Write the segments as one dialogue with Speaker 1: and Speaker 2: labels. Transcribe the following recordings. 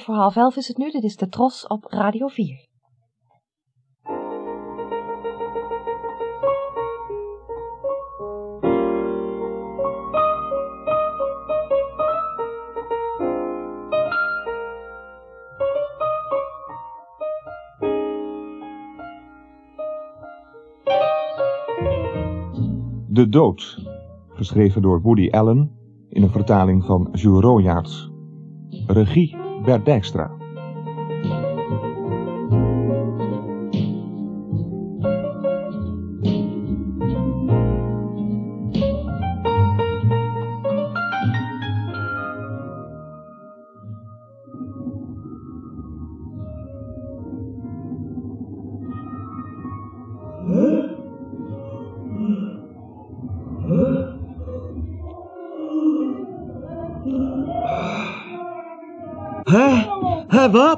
Speaker 1: En voor half elf is het nu, dit is de Tros op Radio 4.
Speaker 2: De Dood, geschreven door Woody Allen in een vertaling van Jules Royaerts. Regie Bert Dijkstra.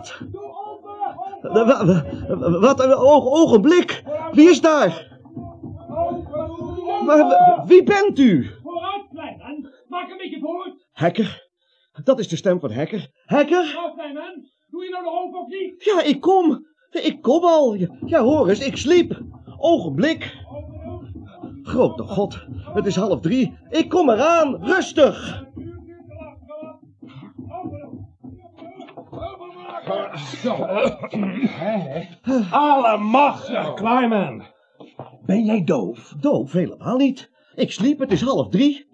Speaker 3: Wat? Wa- wa- Wat een ogenblik. Wie is daar? Maar wie bent u?
Speaker 4: Vooruit, Kleinman. Maak een beetje voort.
Speaker 3: Hacker. Dat is de stem van Hacker. Hacker?
Speaker 4: Nou, Kleinman. Doe je nou nog open of niet?
Speaker 3: Ja, ik kom. Ik kom al. Ja, ja, hoor eens, ik sliep. Ogenblik. Grote god, het is half drie. Ik kom eraan, rustig.
Speaker 4: Allemachtig, Kleinman.
Speaker 3: Ben jij doof? Doof, helemaal niet. Ik sliep, het is half drie.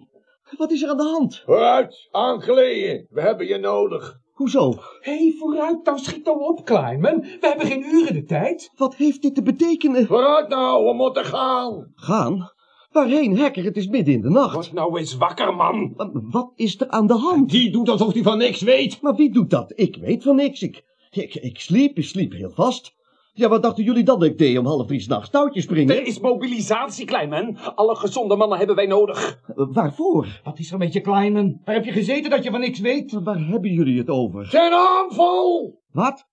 Speaker 3: Wat is er aan de hand?
Speaker 5: Vooruit, aankleden. We hebben je nodig.
Speaker 3: Hoezo?
Speaker 4: Hé, hey, vooruit, dan schiet dan op, Kleinman. We hebben geen uren de tijd.
Speaker 3: Wat heeft dit te betekenen?
Speaker 5: Vooruit nou, we moeten gaan.
Speaker 3: Gaan? Waarheen, Hacker? Het is midden in de nacht.
Speaker 4: Word nou eens wakker, man.
Speaker 3: Wat is er aan de hand?
Speaker 5: Die doet alsof hij van niks weet.
Speaker 3: Maar wie doet dat? Ik weet van niks. Ik, ik, ik sliep, ik sliep heel vast. Ja, wat dachten jullie dan dat ik deed om half drie s'nachts touwtjes springen?
Speaker 6: Er is mobilisatie, Kleinman. Alle gezonde mannen hebben wij nodig.
Speaker 3: Eh, Waarvoor?
Speaker 4: Wat is er met je, Kleinman? Waar heb je gezeten dat je van niks weet?
Speaker 3: Waar hebben jullie het over?
Speaker 5: Ten aanval.
Speaker 3: Wat?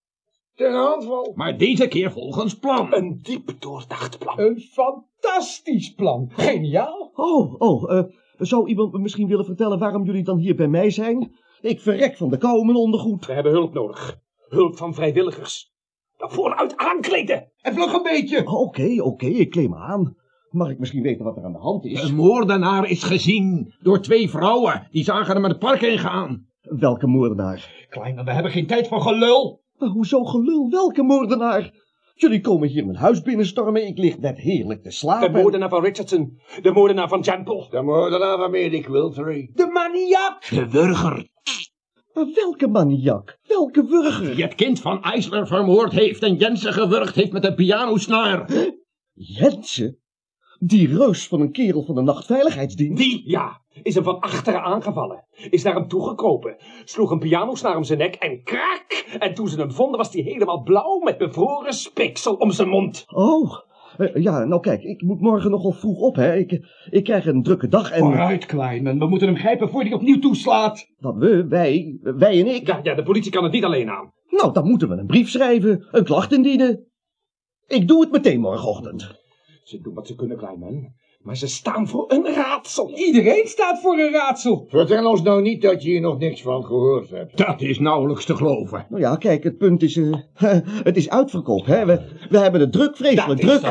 Speaker 5: Ten aanval.
Speaker 7: Maar deze keer volgens plan.
Speaker 6: Een diep doordacht plan.
Speaker 4: Een fantastisch plan. Geniaal.
Speaker 3: Oh, oh, eh, zou iemand me misschien willen vertellen waarom jullie dan hier bij mij zijn? Ik verrek van de kou in mijn ondergoed.
Speaker 6: We hebben hulp nodig. Hulp van vrijwilligers. Nou, Vooruit aankleden.
Speaker 4: En vlug een beetje.
Speaker 3: Oh, Oké, oké, ik kleem me aan. Mag ik misschien weten wat er aan de hand is?
Speaker 7: Een moordenaar is gezien door twee vrouwen. Die zagen hem het park ingaan.
Speaker 3: Welke moordenaar?
Speaker 4: Kleinman, we hebben geen tijd voor gelul.
Speaker 3: Maar hoezo gelul? Welke moordenaar? Jullie komen hier mijn huis binnenstormen. Ik lig net heerlijk te
Speaker 6: De
Speaker 3: slapen.
Speaker 6: moordenaar van Richardson. De moordenaar van Jample.
Speaker 5: De moordenaar van Medic Wiltry.
Speaker 4: De maniak.
Speaker 7: De wurger
Speaker 3: Maar welke maniak? Welke wurger?
Speaker 7: die het kind van IJsler vermoord heeft en Jensen gewurgd heeft met een pianosnaar.
Speaker 3: Jensen? Die reus van een kerel van de nachtveiligheidsdienst?
Speaker 6: Die, ja, is hem van achteren aangevallen. Is naar hem toegekropen. Sloeg een pianosnaar om zijn nek en krak. En toen ze hem vonden was hij helemaal blauw met bevroren speeksel om zijn mond.
Speaker 3: Oh, eh, ja, nou kijk, ik moet morgen nogal vroeg op, hè. Ik, ik krijg een drukke dag en...
Speaker 4: Vooruit, Kleinman. We moeten hem grijpen voor hij opnieuw toeslaat.
Speaker 3: Wat we, wij, wij en ik?
Speaker 6: Ja, ja, de politie kan het niet alleen aan.
Speaker 3: Nou, dan moeten we een brief schrijven, een klacht indienen. Ik doe het meteen morgenochtend.
Speaker 6: Ze doen wat ze kunnen, Kleinman. Maar ze staan voor een raadsel.
Speaker 4: Iedereen staat voor een raadsel.
Speaker 5: Vertel ons nou niet dat je hier nog niks van gehoord hebt.
Speaker 7: Dat is nauwelijks te geloven.
Speaker 3: Nou ja, kijk, het punt is, eh, het is uitverkoop, hè. We, we hebben het druk, vreselijk druk.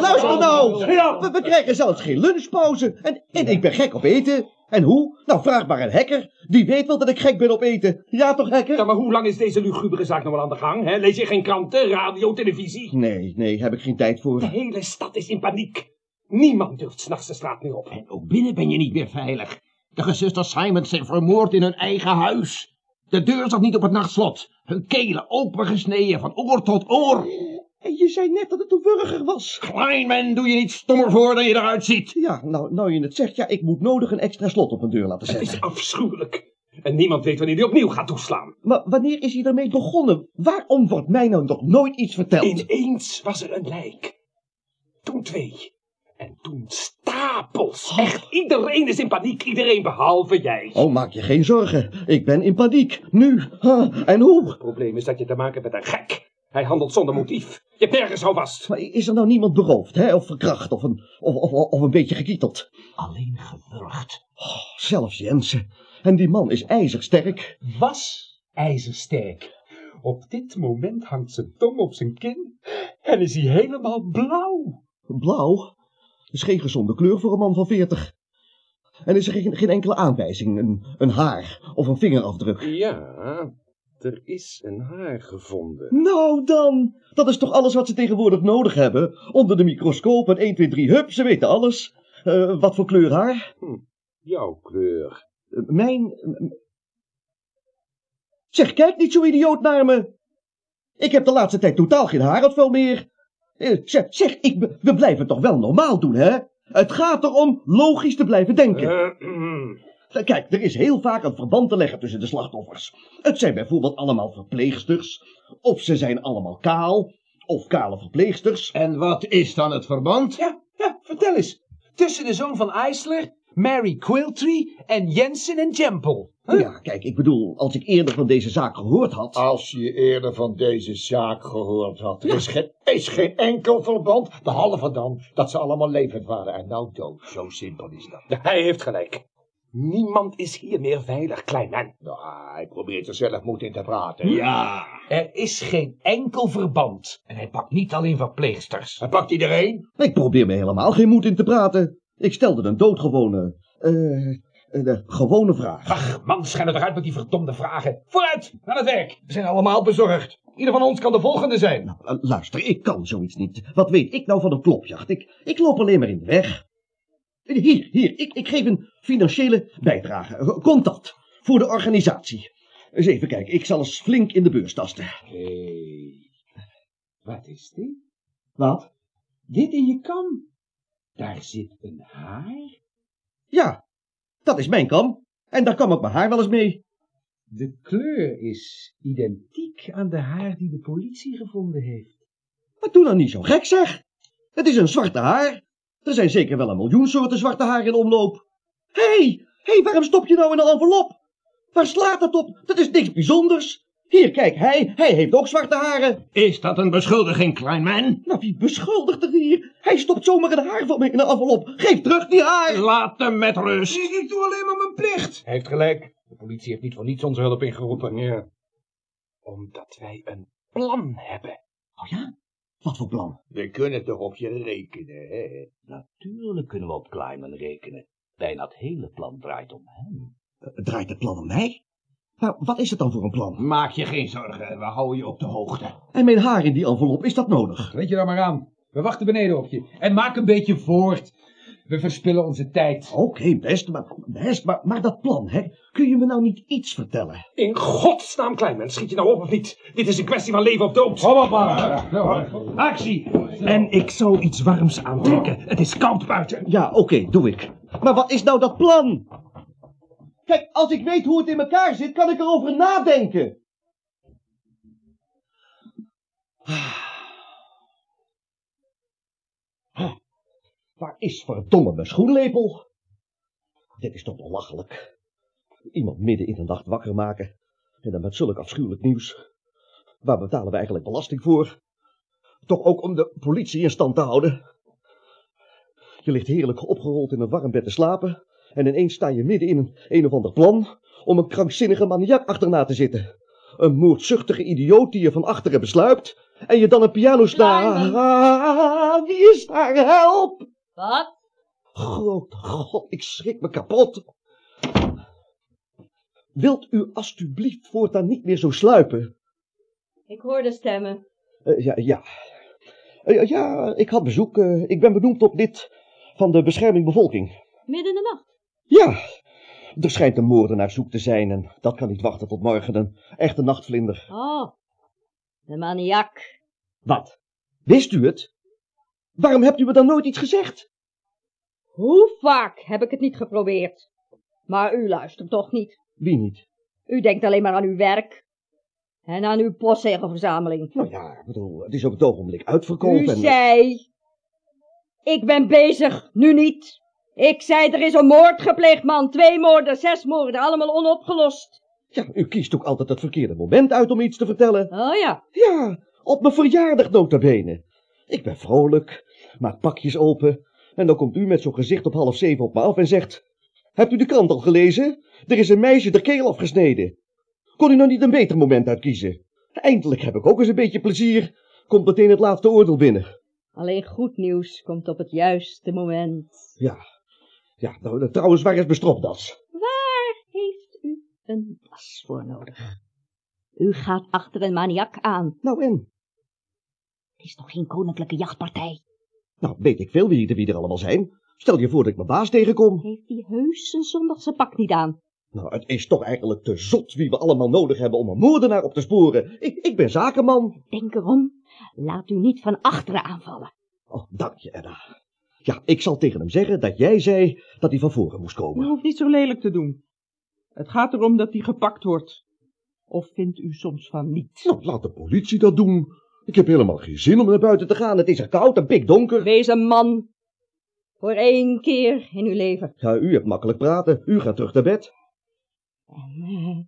Speaker 3: Luister nou! We, we krijgen zelfs geen lunchpauze. En, en ik ben gek op eten. En hoe? Nou, vraag maar een hacker. Die weet wel dat ik gek ben op eten. Ja toch, hacker?
Speaker 6: Ja, maar hoe lang is deze lugubere zaak nog wel aan de gang? Hè? Lees je geen kranten, radio, televisie?
Speaker 3: Nee, nee, heb ik geen tijd voor.
Speaker 6: De hele stad is in paniek. Niemand durft s'nachts de straat meer op.
Speaker 7: En ook binnen ben je niet meer veilig. De gezusters Simons zijn vermoord in hun eigen huis. De deur zat niet op het nachtslot. Hun kelen opengesneden van oor tot oor.
Speaker 3: En je zei net dat het een was.
Speaker 7: Kleinman, doe je niet stommer voor dan je eruit ziet.
Speaker 3: Ja, nou, nou je het zegt, ja, ik moet nodig een extra slot op een deur laten
Speaker 6: Het
Speaker 3: zetten.
Speaker 6: is afschuwelijk. En niemand weet wanneer hij opnieuw gaat toeslaan.
Speaker 3: Maar wanneer is hij ermee begonnen? Waarom wordt mij nou nog nooit iets verteld?
Speaker 6: Ineens was er een lijk. Toen twee. En toen stapels. Echt, iedereen is in paniek. Iedereen behalve jij.
Speaker 3: Oh, maak je geen zorgen. Ik ben in paniek. Nu. Ha, en hoe?
Speaker 6: Het probleem is dat je te maken hebt met een gek. Hij handelt zonder motief. Je hebt nergens houvast.
Speaker 3: Maar is er nou niemand beroofd, hè? Of verkracht, of een, of, of, of een beetje gekieteld?
Speaker 7: Alleen gewurgd.
Speaker 3: Zelfs Jensen. En die man is ijzersterk.
Speaker 4: Was ijzersterk. Op dit moment hangt zijn tong op zijn kin en is hij helemaal blauw.
Speaker 3: Blauw. Dat is geen gezonde kleur voor een man van veertig. En is er geen, geen enkele aanwijzing, een, een haar of een vingerafdruk.
Speaker 6: Ja, er is een haar gevonden.
Speaker 3: Nou dan, dat is toch alles wat ze tegenwoordig nodig hebben? Onder de microscoop en 1, 2, 3, hup, ze weten alles. Eh, wat voor kleur haar?
Speaker 6: Jouw kleur.
Speaker 3: Eh, Mijn... Zeg, kijk niet zo idioot naar me. Ik heb de laatste tijd totaal geen haaruitval meer. Eh, Zeg, zeg ik, we blijven toch wel normaal doen, hè? Het gaat erom logisch te blijven denken.
Speaker 6: Eh,
Speaker 3: Kijk, er is heel vaak een verband te leggen tussen de slachtoffers. Het zijn bijvoorbeeld allemaal verpleegsters, of ze zijn allemaal kaal, of kale verpleegsters.
Speaker 7: En wat is dan het verband?
Speaker 4: Ja, ja, vertel eens. Tussen de zoon van Eisler, Mary Quiltree en Jensen en Jempel. Huh?
Speaker 3: Ja, kijk, ik bedoel, als ik eerder van deze zaak gehoord had...
Speaker 5: Als je eerder van deze zaak gehoord had. Er is geen, is geen enkel verband. Behalve dan dat ze allemaal levend waren en nou dood. Zo simpel is dat.
Speaker 6: Hij heeft gelijk. Niemand is hier meer veilig, klein man.
Speaker 5: Nou, hij probeert er zelf moed in te praten.
Speaker 7: Ja.
Speaker 4: Er is geen enkel verband. En hij pakt niet alleen verpleegsters.
Speaker 5: Hij pakt iedereen.
Speaker 3: Ik probeer me helemaal geen moed in te praten. Ik stelde een doodgewone, eh, een gewone vraag.
Speaker 4: Ach, man, schijn eruit met die verdomde vragen. Vooruit, aan het werk. We zijn allemaal bezorgd. Ieder van ons kan de volgende zijn.
Speaker 3: Nou, luister, ik kan zoiets niet. Wat weet ik nou van een klopjacht? Ik, ik loop alleen maar in de weg. Hier, hier, ik, ik geef een financiële bijdrage. Contant. Voor de organisatie. Eens even kijken, ik zal eens flink in de beurs tasten.
Speaker 4: Hé, wat is dit?
Speaker 3: Wat?
Speaker 4: Dit in je kam. Daar zit een haar.
Speaker 3: Ja, dat is mijn kam. En daar kam ik mijn haar wel eens mee.
Speaker 4: De kleur is identiek aan de haar die de politie gevonden heeft.
Speaker 3: Maar doe nou niet zo gek, zeg. Het is een zwarte haar. Er zijn zeker wel een miljoen soorten zwarte haar in omloop. Hé, hey, hey, waarom stop je nou in een envelop? Waar slaat het op? Dat is niks bijzonders. Hier, kijk, hij, hij heeft ook zwarte haren.
Speaker 7: Is dat een beschuldiging, klein man?
Speaker 3: Nou, wie beschuldigt er hier? Hij stopt zomaar een haar van me in een envelop. Geef terug die haar.
Speaker 7: Laat hem met rust.
Speaker 4: Ik doe alleen maar mijn plicht. Hij heeft gelijk. De politie heeft niet voor niets onze hulp ingeroepen.
Speaker 6: Ja. Omdat wij een plan hebben.
Speaker 3: Oh ja? Wat voor plan?
Speaker 5: We kunnen toch op je rekenen, hè?
Speaker 8: Natuurlijk kunnen we op Kleiman rekenen. Bijna het hele plan draait om hem.
Speaker 3: Eh, Draait het plan om mij? Maar wat is het dan voor een plan?
Speaker 7: Maak je geen zorgen, we houden je op de hoogte.
Speaker 3: En mijn haar in die envelop, is dat nodig?
Speaker 4: Weet je daar maar aan. We wachten beneden op je. En maak een beetje voort. We verspillen onze tijd.
Speaker 3: Oké, best, maar, best maar, maar dat plan, hè? Kun je me nou niet iets vertellen?
Speaker 6: In godsnaam, klein man, schiet je nou op of niet? Dit is een kwestie van leven of dood.
Speaker 4: Kom op, man.
Speaker 7: Actie!
Speaker 6: En ik zou iets warms aantrekken. Het is koud buiten.
Speaker 3: Ja, oké, doe ik. Maar wat is nou dat plan? Kijk, als ik weet hoe het in elkaar zit, kan ik erover nadenken. Waar is verdomme mijn schoenlepel? Dit is toch belachelijk. Iemand midden in de nacht wakker maken. En dan met zulk afschuwelijk nieuws. Waar betalen we eigenlijk belasting voor? Toch ook om de politie in stand te houden. Je ligt heerlijk opgerold in een warm bed te slapen. En ineens sta je midden in een, een of ander plan om een krankzinnige maniak achterna te zitten. Een moordzuchtige idioot die je van achteren besluipt. En je dan een piano staat. Ah, wie is daar? Help!
Speaker 9: Wat?
Speaker 3: Grote god, ik schrik me kapot. Wilt u alstublieft voortaan niet meer zo sluipen?
Speaker 9: Ik hoor de stemmen.
Speaker 3: Eh, ja, ja. Eh, ja, ik had bezoek. eh, ik ben benoemd tot lid van de bescherming bevolking.
Speaker 9: Midden in de nacht.
Speaker 3: Ja, er schijnt een moordenaar zoek te zijn en dat kan niet wachten tot morgen. Een echte nachtvlinder.
Speaker 9: Oh, de maniak.
Speaker 3: Wat? Wist u het? Waarom hebt u me dan nooit iets gezegd?
Speaker 9: Hoe vaak heb ik het niet geprobeerd? Maar u luistert toch niet.
Speaker 3: Wie niet?
Speaker 9: U denkt alleen maar aan uw werk. En aan uw postzegelverzameling.
Speaker 3: Nou ja, ik bedoel, het is op het ogenblik uitverkocht.
Speaker 9: U
Speaker 3: en...
Speaker 9: zei... Ik ben bezig, nu niet. Ik zei, er is een moord gepleegd, man. Twee moorden, zes moorden, allemaal onopgelost.
Speaker 3: Ja, u kiest ook altijd het verkeerde moment uit om iets te vertellen.
Speaker 9: Oh ja,
Speaker 3: Ja, op mijn verjaardag nota bene. Ik ben vrolijk, maak pakjes open. En dan komt u met zo'n gezicht op half zeven op me af en zegt... Hebt u de krant al gelezen? Er is een meisje de keel afgesneden. Kon u nou niet een beter moment uitkiezen? Eindelijk heb ik ook eens een beetje plezier. Komt meteen het laatste oordeel binnen.
Speaker 9: Alleen goed nieuws komt op het juiste moment.
Speaker 3: Ja, ja nou, trouwens, waar is mijn stropdas?
Speaker 9: Waar heeft u een das voor nodig? U gaat achter een maniak aan.
Speaker 3: Nou en?
Speaker 9: Het is toch geen koninklijke jachtpartij?
Speaker 3: Nou, weet ik veel wie, wie er allemaal zijn. Stel je voor dat ik mijn baas tegenkom.
Speaker 9: Heeft hij heus zijn zondagse pak niet aan?
Speaker 3: Nou, het is toch eigenlijk te zot wie we allemaal nodig hebben om een moordenaar op te sporen. Ik, ik ben zakenman.
Speaker 9: Denk erom, laat u niet van achteren aanvallen.
Speaker 3: Oh, dank je, Edda. Ja, ik zal tegen hem zeggen dat jij zei dat hij van voren moest
Speaker 10: U
Speaker 3: komen.
Speaker 10: hoeft niet zo lelijk te doen. Het gaat erom dat hij gepakt wordt. Of vindt u soms van niet?
Speaker 3: Nou, laat de politie dat doen. Ik heb helemaal geen zin om naar buiten te gaan. Het is er koud en pikdonker.
Speaker 9: Wees een man. Voor één keer in uw leven.
Speaker 3: Ja, u hebt makkelijk praten. U gaat terug naar bed.
Speaker 9: En eh,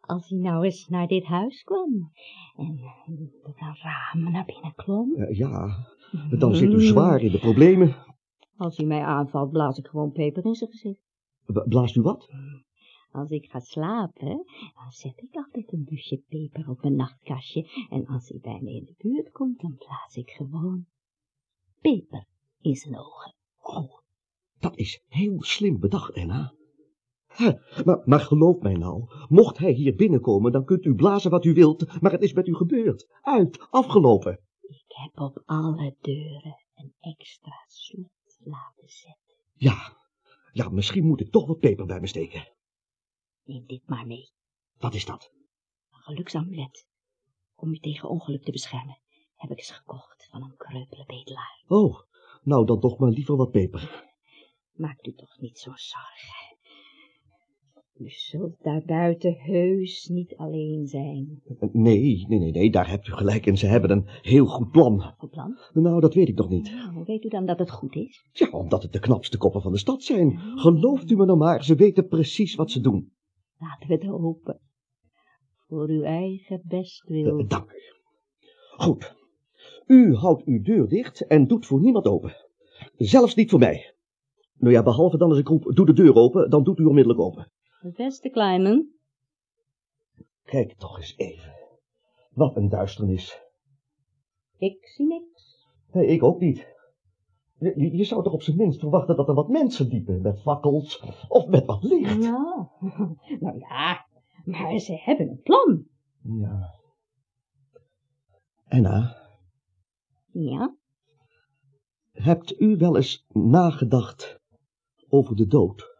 Speaker 9: als hij nou eens naar dit huis kwam en door een raam naar binnen klom.
Speaker 3: Eh, ja, dan zit u zwaar in de problemen.
Speaker 9: Als hij mij aanvalt, blaas ik gewoon peper in zijn gezicht.
Speaker 3: Blaast u wat?
Speaker 9: Als ik ga slapen, dan zet ik altijd een busje peper op mijn nachtkastje. En als hij bij me in de buurt komt, dan blaas ik gewoon peper in zijn ogen.
Speaker 3: Oh, dat is heel slim bedacht, Enna. Maar, maar geloof mij nou, mocht hij hier binnenkomen, dan kunt u blazen wat u wilt, maar het is met u gebeurd. Uit, afgelopen.
Speaker 9: Ik heb op alle deuren een extra slot laten zetten.
Speaker 3: Ja, ja, misschien moet ik toch wat peper bij me steken.
Speaker 9: Neem dit maar mee.
Speaker 3: Wat is dat?
Speaker 9: Een geluksamulet. Om u tegen ongeluk te beschermen, heb ik ze gekocht van een kreupele bedelaar.
Speaker 3: Oh, nou dan toch maar liever wat peper.
Speaker 9: Maakt u toch niet zo zorgen. U zult daar buiten heus niet alleen zijn.
Speaker 3: Nee, nee, nee, nee, daar hebt u gelijk in. Ze hebben een heel goed plan.
Speaker 9: Goed plan?
Speaker 3: Nou, dat weet ik nog niet.
Speaker 9: Nou, hoe weet u dan dat het goed is?
Speaker 3: Ja, omdat het de knapste koppen van de stad zijn. Gelooft u me nou maar, ze weten precies wat ze doen.
Speaker 9: Laten we het hopen. Voor uw eigen bestwil.
Speaker 3: Eh, Dank u. Goed. U houdt uw deur dicht en doet voor niemand open. Zelfs niet voor mij. Nou ja, behalve dan als ik roep, doe de deur open, dan doet u onmiddellijk open.
Speaker 9: Het beste, Kleiman.
Speaker 3: Kijk toch eens even. Wat een duisternis.
Speaker 9: Ik zie niks.
Speaker 3: Nee, ik ook niet. Je, je zou toch op zijn minst verwachten dat er wat mensen liepen, met fakkels of met wat licht.
Speaker 9: Nou, nou ja, maar ze hebben een plan.
Speaker 3: Ja. Enna,
Speaker 9: Ja,
Speaker 3: hebt u wel eens nagedacht over de dood?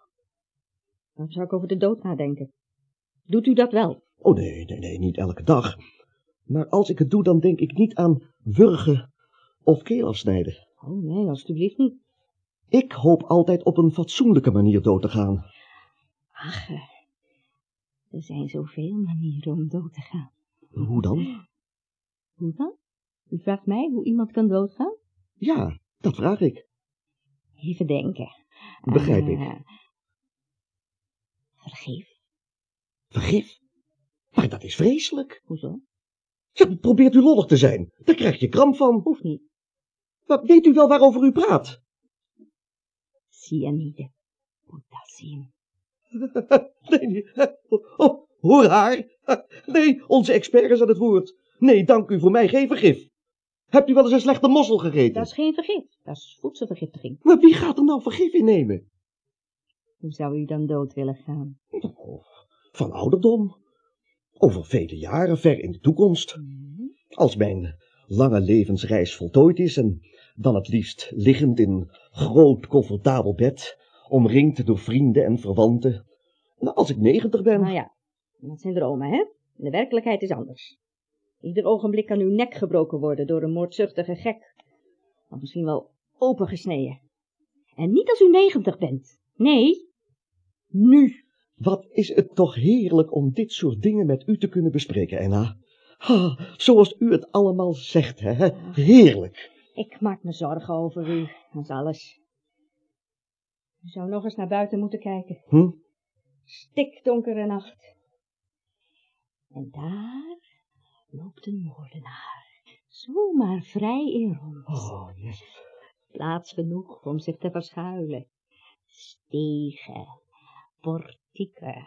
Speaker 9: dan zou ik over de dood nadenken. Doet u dat wel?
Speaker 3: Oh nee, nee, nee, niet elke dag. Maar als ik het doe, dan denk ik niet aan wurgen of keel afsnijden.
Speaker 9: Oh nee, alstublieft niet.
Speaker 3: Ik hoop altijd op een fatsoenlijke manier dood te gaan.
Speaker 9: Ach, eh, er zijn zoveel manieren om dood te gaan.
Speaker 3: Hoe dan?
Speaker 9: Hoe dan? U vraagt mij hoe iemand kan doodgaan?
Speaker 3: Ja, dat vraag ik.
Speaker 9: Even denken.
Speaker 3: Begrijp
Speaker 9: Eh,
Speaker 3: ik.
Speaker 9: Vergeef.
Speaker 3: Vergif? Maar dat is vreselijk.
Speaker 9: Hoezo?
Speaker 3: Ja, probeert u lollig te zijn. Daar krijg je kramp van.
Speaker 9: Hoeft niet.
Speaker 3: Maar weet u wel waarover u praat?
Speaker 9: Cyanide. Potassium.
Speaker 3: nee, nee. Oh, hoor haar. Nee, onze expert is aan het woord. Nee, dank u voor mij geen vergif. Hebt u wel eens een slechte mossel gegeten?
Speaker 9: Dat is geen vergif. Dat is voedselvergiftiging.
Speaker 3: Maar wie gaat er nou vergif innemen?
Speaker 9: Hoe zou u dan dood willen gaan?
Speaker 3: Oh, Van ouderdom. Over vele jaren, ver in de toekomst. Als mijn lange levensreis voltooid is en dan het liefst liggend in groot, comfortabel bed, omringd door vrienden en verwanten. Nou, als ik negentig ben.
Speaker 9: Nou ja, dat zijn dromen, hè? De werkelijkheid is anders. Ieder ogenblik kan uw nek gebroken worden door een moordzuchtige gek. Of misschien wel opengesneden. En niet als u negentig bent. Nee, nu.
Speaker 3: Wat is het toch heerlijk om dit soort dingen met u te kunnen bespreken, Enna. Ha, zoals u het allemaal zegt, hè? Heerlijk.
Speaker 9: Ik maak me zorgen over u, dat is alles. U zou nog eens naar buiten moeten kijken.
Speaker 3: Hm?
Speaker 9: Stikdonkere nacht. En daar loopt een moordenaar. Zomaar vrij in rond.
Speaker 3: Oh, yes.
Speaker 9: Plaats genoeg om zich te verschuilen. Stegen, portieken,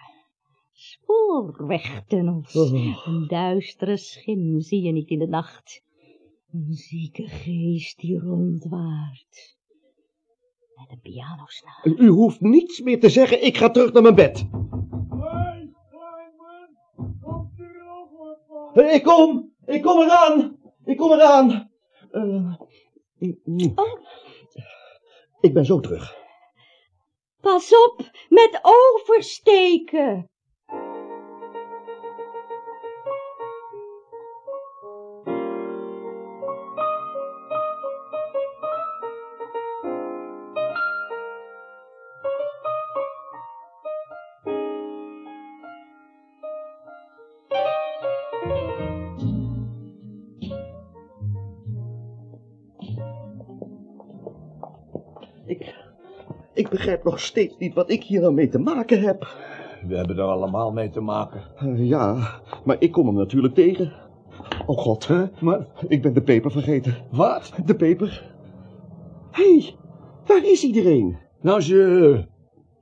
Speaker 9: spoorwegtunnels.
Speaker 3: Oh.
Speaker 9: Een duistere schim zie je niet in de nacht. Een zieke geest die rondwaart. Met een pianosnaar.
Speaker 3: U hoeft niets meer te zeggen, ik ga terug naar mijn bed. Eh, Ik kom, ik kom eraan, ik kom eraan. Eh, mm. Ik ben zo terug.
Speaker 9: Pas op met oversteken.
Speaker 3: Ik begrijp nog steeds niet wat ik hier nou mee te maken heb.
Speaker 5: We hebben er allemaal mee te maken.
Speaker 3: Eh, ja, maar ik kom hem natuurlijk tegen. Oh god, maar ik ben de peper vergeten.
Speaker 5: Wat?
Speaker 3: De peper. Hé, hey, waar is iedereen?
Speaker 5: Nou, ze,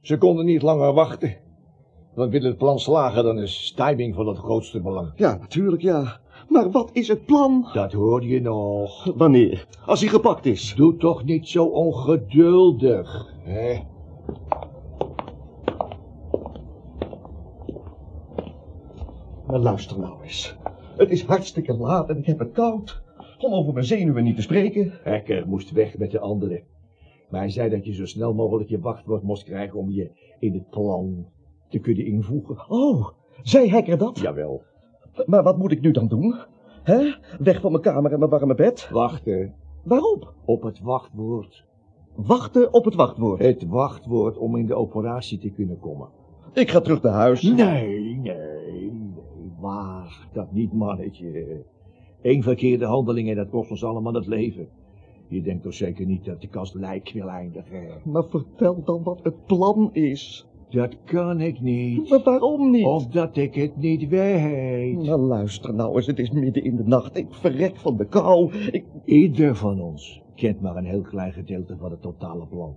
Speaker 5: ze konden niet langer wachten. Want willen het plan slagen, dan is timing van het grootste belang.
Speaker 3: Ja, natuurlijk ja. Maar wat is het plan?
Speaker 5: Dat hoor je nog.
Speaker 3: Wanneer? Als hij gepakt is.
Speaker 5: Doe toch niet zo ongeduldig, hè?
Speaker 3: Maar luister nou eens. Het is hartstikke laat en ik heb het koud. Om over mijn zenuwen niet te spreken.
Speaker 5: Hekker moest weg met de anderen. Maar hij zei dat je zo snel mogelijk je wachtwoord moest krijgen om je in het plan te kunnen invoegen.
Speaker 3: Oh, zei Hekker dat?
Speaker 5: Jawel.
Speaker 3: Maar wat moet ik nu dan doen? Hè? Weg van mijn kamer en mijn warme bed?
Speaker 5: Wachten
Speaker 3: Waarop?
Speaker 5: op het wachtwoord.
Speaker 3: Wachten op het wachtwoord.
Speaker 5: Het wachtwoord om in de operatie te kunnen komen.
Speaker 3: Ik ga terug naar huis.
Speaker 5: Nee, nee, nee, waag dat niet, mannetje. Eén verkeerde handeling en dat kost ons allemaal het leven. Je denkt toch zeker niet dat ik als lijk wil eindigen?
Speaker 3: Maar vertel dan wat het plan is.
Speaker 5: Dat kan ik niet.
Speaker 3: Maar waarom niet?
Speaker 5: Omdat ik het niet weet.
Speaker 3: Nou, luister nou eens, het is midden in de nacht. Ik verrek van de kou. Ik...
Speaker 5: Ieder van ons kent maar een heel klein gedeelte van het totale plan.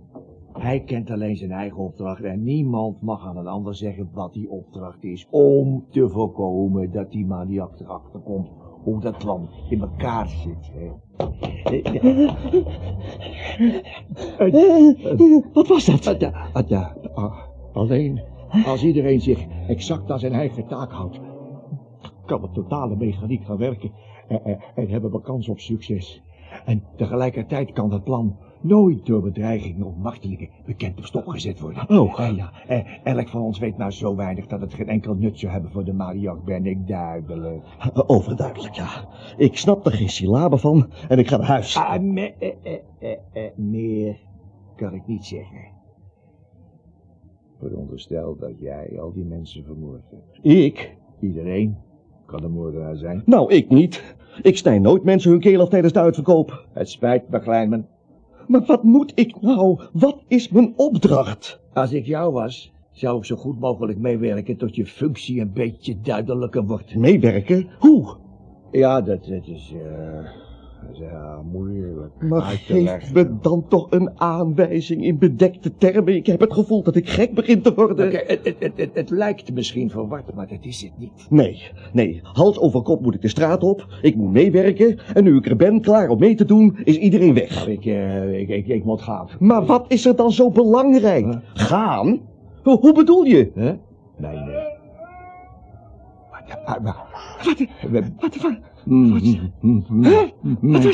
Speaker 5: Hij kent alleen zijn eigen opdracht en niemand mag aan een ander zeggen wat die opdracht is. Om te voorkomen dat die maniak erachter komt hoe dat plan in elkaar zit. Hè.
Speaker 3: Wat was dat?
Speaker 5: Ada, ada, ah, alleen als iedereen zich exact aan zijn eigen taak houdt, kan de totale mechaniek gaan werken en, en, en hebben we kans op succes. En tegelijkertijd kan dat plan nooit door bedreigingen of martelingen bekend op stop gezet worden.
Speaker 3: Oh.
Speaker 5: Eh, ja, eh, elk van ons weet maar zo weinig dat het geen enkel nut zou hebben voor de maniak, ben ik duidelijk.
Speaker 3: Overduidelijk, ja. Ik snap er geen syllabe van en ik ga naar huis.
Speaker 5: Ah, me- eh, eh, eh, eh, meer kan ik niet zeggen. Veronderstel dat jij al die mensen vermoord hebt.
Speaker 3: Ik?
Speaker 5: Iedereen kan een moordenaar zijn.
Speaker 3: Nou, ik niet. Ik snij nooit mensen hun keel af tijdens de uitverkoop.
Speaker 5: Het spijt me, Kleinman.
Speaker 3: Maar wat moet ik nou? Wat is mijn opdracht?
Speaker 5: Als ik jou was, zou ik zo goed mogelijk meewerken tot je functie een beetje duidelijker wordt.
Speaker 3: Meewerken? Hoe?
Speaker 5: Ja, dat, dat is, eh, dat is ja, moeilijk
Speaker 3: Maar geef me dan toch een aanwijzing in bedekte termen. Ik heb het gevoel dat ik gek begin te worden.
Speaker 5: Oké, het, het, het, het, het lijkt misschien verward, maar dat is het niet.
Speaker 3: Nee, nee. Hals over kop moet ik de straat op. Ik moet meewerken. En nu ik er ben, klaar om mee te doen, is iedereen weg.
Speaker 5: Ik, eh, ik, ik, ik moet gaan.
Speaker 3: Maar wat is er dan zo belangrijk?
Speaker 5: Huh?
Speaker 3: Gaan? Hoe, hoe bedoel je?
Speaker 5: Hè? Nee, nee. Wat, wat, wat,
Speaker 3: Wat? Wat?
Speaker 5: Mijn,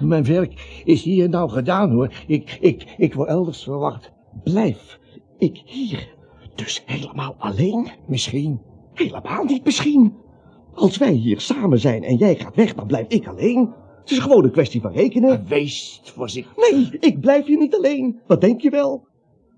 Speaker 5: mijn werk is hier nou gedaan hoor. Ik, ik, ik word elders verwacht.
Speaker 3: Blijf ik hier dus helemaal alleen?
Speaker 5: Misschien.
Speaker 3: Helemaal niet misschien. Als wij hier samen zijn en jij gaat weg, dan blijf ik alleen. Het is gewoon een kwestie van rekenen.
Speaker 5: Wees voorzichtig.
Speaker 3: Nee, ik blijf hier niet alleen. Wat denk je wel?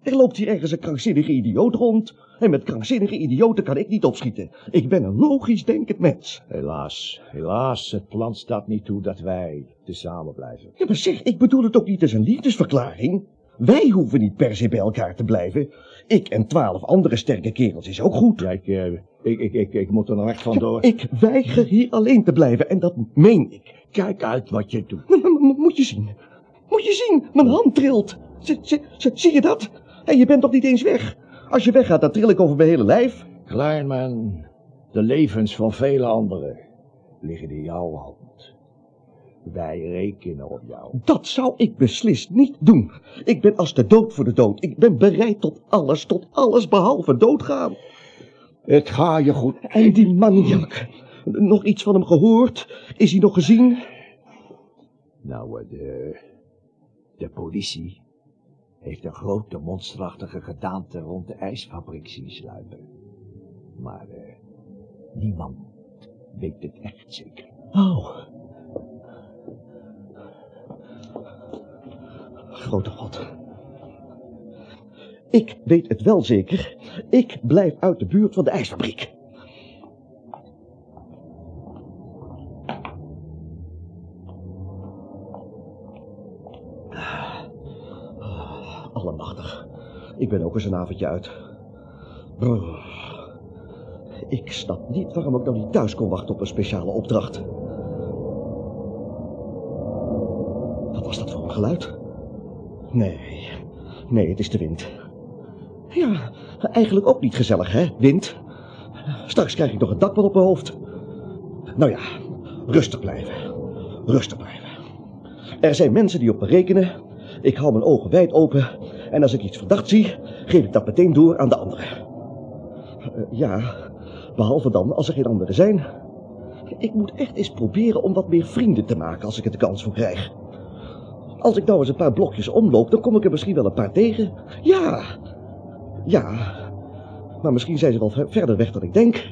Speaker 3: Er loopt hier ergens een krankzinnige idioot rond. En met krankzinnige idioten kan ik niet opschieten. Ik ben een logisch denkend mens.
Speaker 5: Helaas, helaas, het plan staat niet toe dat wij tezamen blijven.
Speaker 3: Ja, maar zeg, ik bedoel het ook niet als een liefdesverklaring. Wij hoeven niet per se bij elkaar te blijven. Ik en twaalf andere sterke kerels is ook goed.
Speaker 5: Ja, ik, eh, ik, ik, ik, ik moet er nog echt vandoor.
Speaker 3: Ik weiger hier alleen te blijven en dat meen ik.
Speaker 5: Kijk uit wat je doet.
Speaker 3: Moet je zien. Moet je zien, mijn hand trilt. Zie je dat? En je bent toch niet eens weg? Als je weggaat, dan tril ik over mijn hele lijf.
Speaker 5: Kleinman, de levens van vele anderen liggen in jouw hand. Wij rekenen op jou.
Speaker 3: Dat zou ik beslist niet doen. Ik ben als de dood voor de dood. Ik ben bereid tot alles, tot alles behalve doodgaan.
Speaker 5: Het gaat je goed.
Speaker 3: En die maniak. Nog iets van hem gehoord? Is hij nog gezien?
Speaker 5: Nou, eh, de, de politie heeft een grote monsterachtige gedaante rond de ijsfabriek zien sluipen. Maar eh, niemand weet het echt zeker.
Speaker 3: Oh. Grote God. Ik weet het wel zeker. Ik blijf uit de buurt van de ijsfabriek. Ik ben ook eens een avondje uit. Brrr. Ik snap niet waarom ik nou niet thuis kon wachten op een speciale opdracht. Wat was dat voor een geluid? Nee, nee, het is de wind. Ja, eigenlijk ook niet gezellig, hè, wind. Straks krijg ik nog een dakpan op mijn hoofd. Nou ja, rustig blijven. Rustig blijven. Er zijn mensen die op me rekenen. Ik hou mijn ogen wijd open. En als ik iets verdacht zie, geef ik dat meteen door aan de anderen. Eh, ja, behalve dan als er geen anderen zijn. Ik moet echt eens proberen om wat meer vrienden te maken als ik er de kans voor krijg. Als ik nou eens een paar blokjes omloop, dan kom ik er misschien wel een paar tegen. Ja, ja. Maar misschien zijn ze wel ver- verder weg dan ik denk.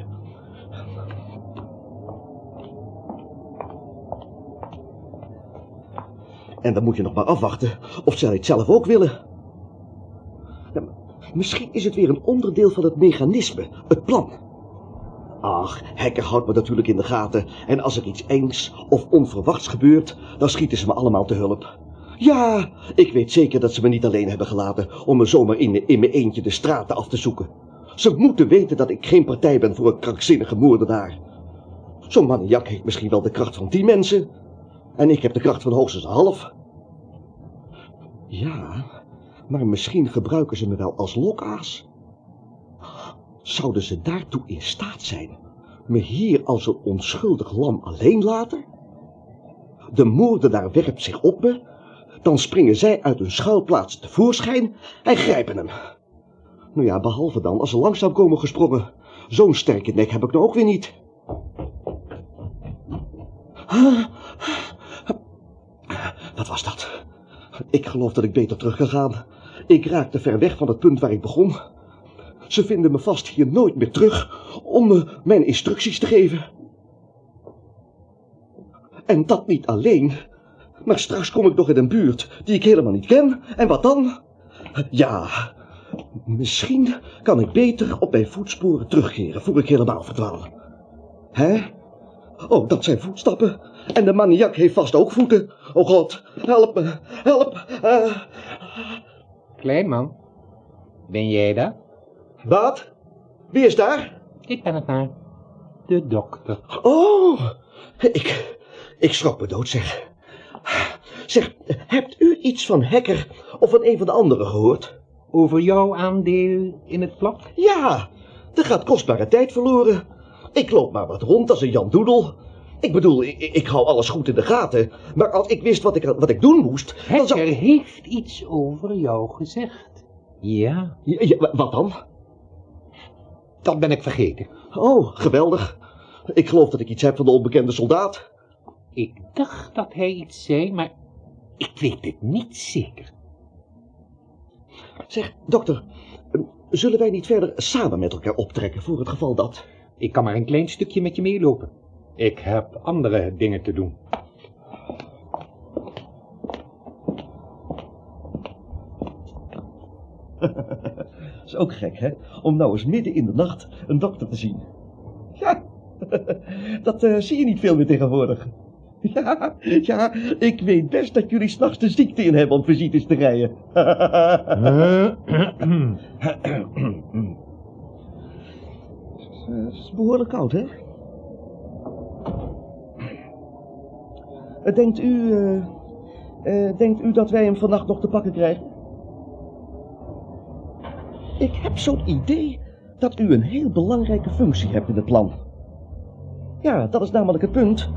Speaker 3: En dan moet je nog maar afwachten of zij het zelf ook willen. Misschien is het weer een onderdeel van het mechanisme, het plan. Ach, Hekker houdt me natuurlijk in de gaten. En als er iets engs of onverwachts gebeurt, dan schieten ze me allemaal te hulp. Ja, ik weet zeker dat ze me niet alleen hebben gelaten om me zomaar in, in mijn eentje de straten af te zoeken. Ze moeten weten dat ik geen partij ben voor een krankzinnige moordenaar. Zo'n maniak heeft misschien wel de kracht van tien mensen. En ik heb de kracht van hoogstens een half. Ja, maar misschien gebruiken ze me wel als lokaas. Zouden ze daartoe in staat zijn me hier als een onschuldig lam alleen laten? De moordenaar werpt zich op me, dan springen zij uit hun schuilplaats tevoorschijn en grijpen hem. Nou ja, behalve dan als ze langzaam komen gesprongen. Zo'n sterke nek heb ik nou ook weer niet. Wat was dat? Ik geloof dat ik beter terug kan gaan. Ik raak te ver weg van het punt waar ik begon. Ze vinden me vast hier nooit meer terug om me mijn instructies te geven. En dat niet alleen, maar straks kom ik nog in een buurt die ik helemaal niet ken. En wat dan? Ja, misschien kan ik beter op mijn voetsporen terugkeren voor ik helemaal verdwaal. Hè? Oh, dat zijn voetstappen. En de maniak heeft vast ook voeten. Oh god, help me, help. eh.
Speaker 11: Kleinman, ben jij daar?
Speaker 3: Wat? Wie is daar?
Speaker 11: Ik ben het maar. De dokter.
Speaker 3: Oh, ik, ik schrok me dood, zeg. Zeg, hebt u iets van Hekker of van een van de anderen gehoord?
Speaker 11: Over jouw aandeel in het plot?
Speaker 3: Ja, er gaat kostbare tijd verloren. Ik loop maar wat rond als een Jan Doedel. Ik bedoel, ik, ik hou alles goed in de gaten. Maar als ik wist wat ik, wat ik doen moest, dan zou...
Speaker 11: Heeft iets over jou gezegd. Ja.
Speaker 3: Ja, ja, wa- wat dan?
Speaker 11: Dat ben ik vergeten.
Speaker 3: Oh, geweldig. Ik geloof dat ik iets heb van de onbekende soldaat.
Speaker 11: Ik dacht dat hij iets zei, maar ik weet het niet zeker.
Speaker 3: Zeg, dokter, eh, zullen wij niet verder samen met elkaar optrekken voor het geval dat...
Speaker 11: Ik kan maar een klein stukje met je meelopen. Ik heb andere dingen te doen.
Speaker 3: is ook gek, hè? Om nou eens midden in de nacht een dokter te zien. Ja, dat eh, zie je niet veel meer tegenwoordig. Ja, ja, ik weet best dat jullie s'nachts de ziekte in hebben om visites te rijden. Het is behoorlijk koud, hè? Eh, Denkt u, eh, eh, denkt u dat wij hem vannacht nog te pakken krijgen? Ik heb zo'n idee dat u een heel belangrijke functie hebt in het plan. Ja, dat is namelijk het punt.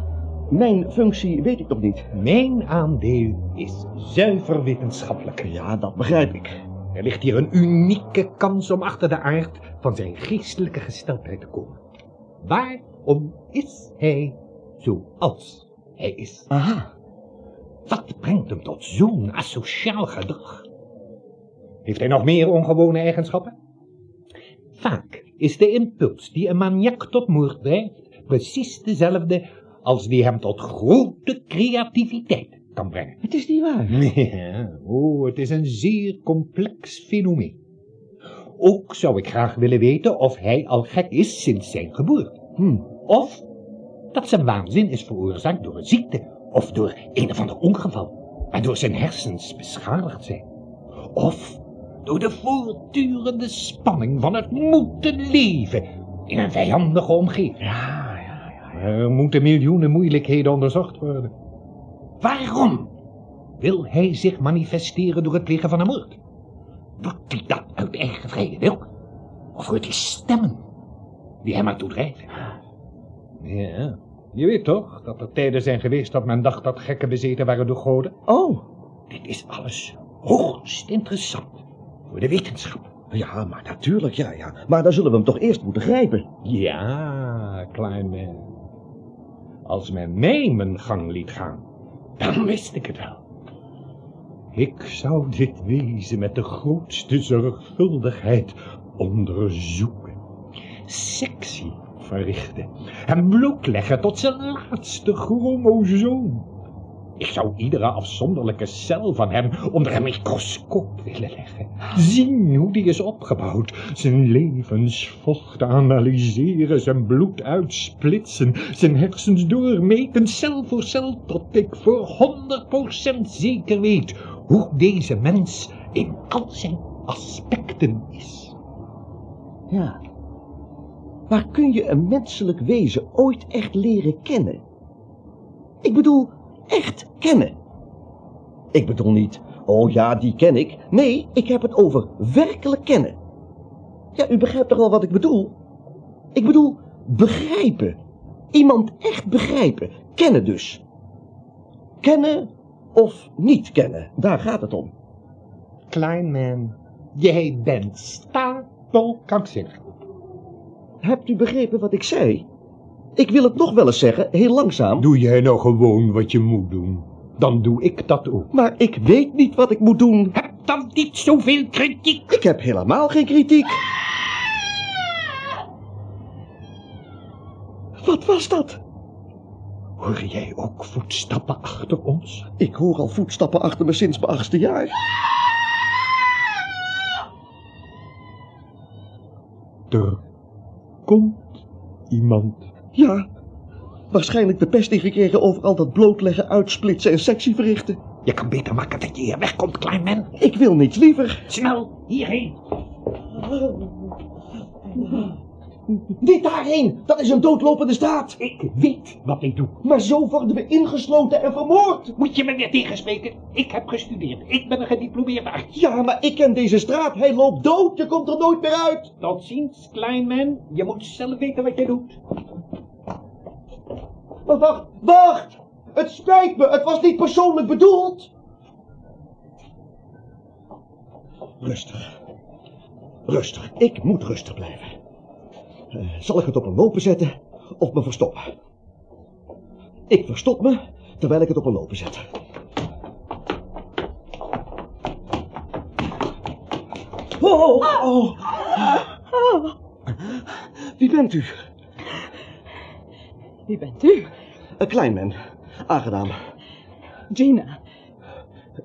Speaker 3: Mijn functie weet ik nog niet.
Speaker 11: Mijn aandeel is zuiver wetenschappelijk.
Speaker 3: Ja, dat begrijp ik.
Speaker 11: Er ligt hier een unieke kans om achter de aard van zijn geestelijke gesteldheid te komen. Waarom is hij zoals hij is?
Speaker 3: Aha.
Speaker 11: Wat brengt hem tot zo'n asociaal gedrag? Heeft hij nog meer ongewone eigenschappen? Vaak is de impuls die een maniak tot moord drijft precies dezelfde als die hem tot grote creativiteit kan brengen.
Speaker 3: Het is niet waar.
Speaker 11: Ja, oh, het is een zeer complex fenomeen. Ook zou ik graag willen weten of hij al gek is sinds zijn geboorte.
Speaker 3: Hm.
Speaker 11: Of dat zijn waanzin is veroorzaakt door een ziekte of door een of ander ongeval, waardoor zijn hersens beschadigd zijn. Of door de voortdurende spanning van het moeten leven in een vijandige omgeving.
Speaker 3: Ja, ja, ja.
Speaker 11: Er moeten miljoenen moeilijkheden onderzocht worden. Waarom wil hij zich manifesteren door het plegen van een moord? Doet hij dat uit eigen vrije wil? Of hoort hij stemmen die hem ertoe drijven? Ja, je weet toch dat er tijden zijn geweest dat men dacht dat gekken bezeten waren door goden?
Speaker 3: Oh.
Speaker 11: Dit is alles hoogst interessant voor de wetenschap.
Speaker 3: Ja, maar natuurlijk, ja, ja. Maar dan zullen we hem toch eerst moeten grijpen.
Speaker 11: Ja, klein man. Als men mij mijn gang liet gaan, dan wist ik het wel. Ik zou dit wezen met de grootste zorgvuldigheid onderzoeken. Sectie verrichten en blootleggen tot zijn laatste chromosoom. Ik zou iedere afzonderlijke cel van hem onder een microscoop willen leggen. Zien hoe die is opgebouwd. Zijn levensvocht analyseren, zijn bloed uitsplitsen, zijn hersens doormeten, cel voor cel, tot ik voor 100% zeker weet hoe deze mens in al zijn aspecten is.
Speaker 3: Ja. Maar kun je een menselijk wezen ooit echt leren kennen? Ik bedoel, echt kennen. Ik bedoel niet, oh ja, die ken ik. Nee, ik heb het over werkelijk kennen. Ja, u begrijpt toch wel wat ik bedoel? Ik bedoel, begrijpen. Iemand echt begrijpen. Kennen dus. Kennen of niet kennen, daar gaat het om.
Speaker 11: Klein man, jij bent stapelkrankzinnig.
Speaker 3: Hebt u begrepen wat ik zei? Ik wil het nog wel eens zeggen, heel langzaam.
Speaker 11: Doe jij nou gewoon wat je moet doen? Dan doe ik dat ook.
Speaker 3: Maar ik weet niet wat ik moet doen.
Speaker 11: Heb dan niet zoveel kritiek.
Speaker 3: Ik heb helemaal geen kritiek. Wat was dat?
Speaker 11: Hoor jij ook voetstappen achter ons?
Speaker 3: Ik hoor al voetstappen achter me sinds mijn achtste jaar.
Speaker 11: Er komt iemand.
Speaker 3: Ja, waarschijnlijk de pest ingekregen over al dat blootleggen, uitsplitsen en sectie verrichten.
Speaker 11: Je kan beter maken dat je hier wegkomt, klein man.
Speaker 3: Ik wil niets liever.
Speaker 11: Snel, hierheen.
Speaker 3: Niet daarheen, dat is een doodlopende straat.
Speaker 11: Ik weet wat ik doe.
Speaker 3: Maar zo worden we ingesloten en vermoord.
Speaker 11: Moet je me weer tegenspreken? Ik heb gestudeerd. Ik ben een gediplomeerde arts.
Speaker 3: Ja, maar ik ken deze straat. Hij loopt dood. Je komt er nooit meer uit.
Speaker 11: Tot ziens, klein man. Je moet zelf weten wat je doet.
Speaker 3: Maar wacht, wacht. Het spijt me. Het was niet persoonlijk bedoeld. Rustig. Rustig. Ik moet rustig blijven. Uh, zal ik het op een lopen zetten of me verstoppen? Ik verstop me terwijl ik het op een lopen zet. Oh, oh, oh. Wie bent u?
Speaker 10: Wie bent u?
Speaker 3: Een klein man. Aangenaam.
Speaker 10: Gina.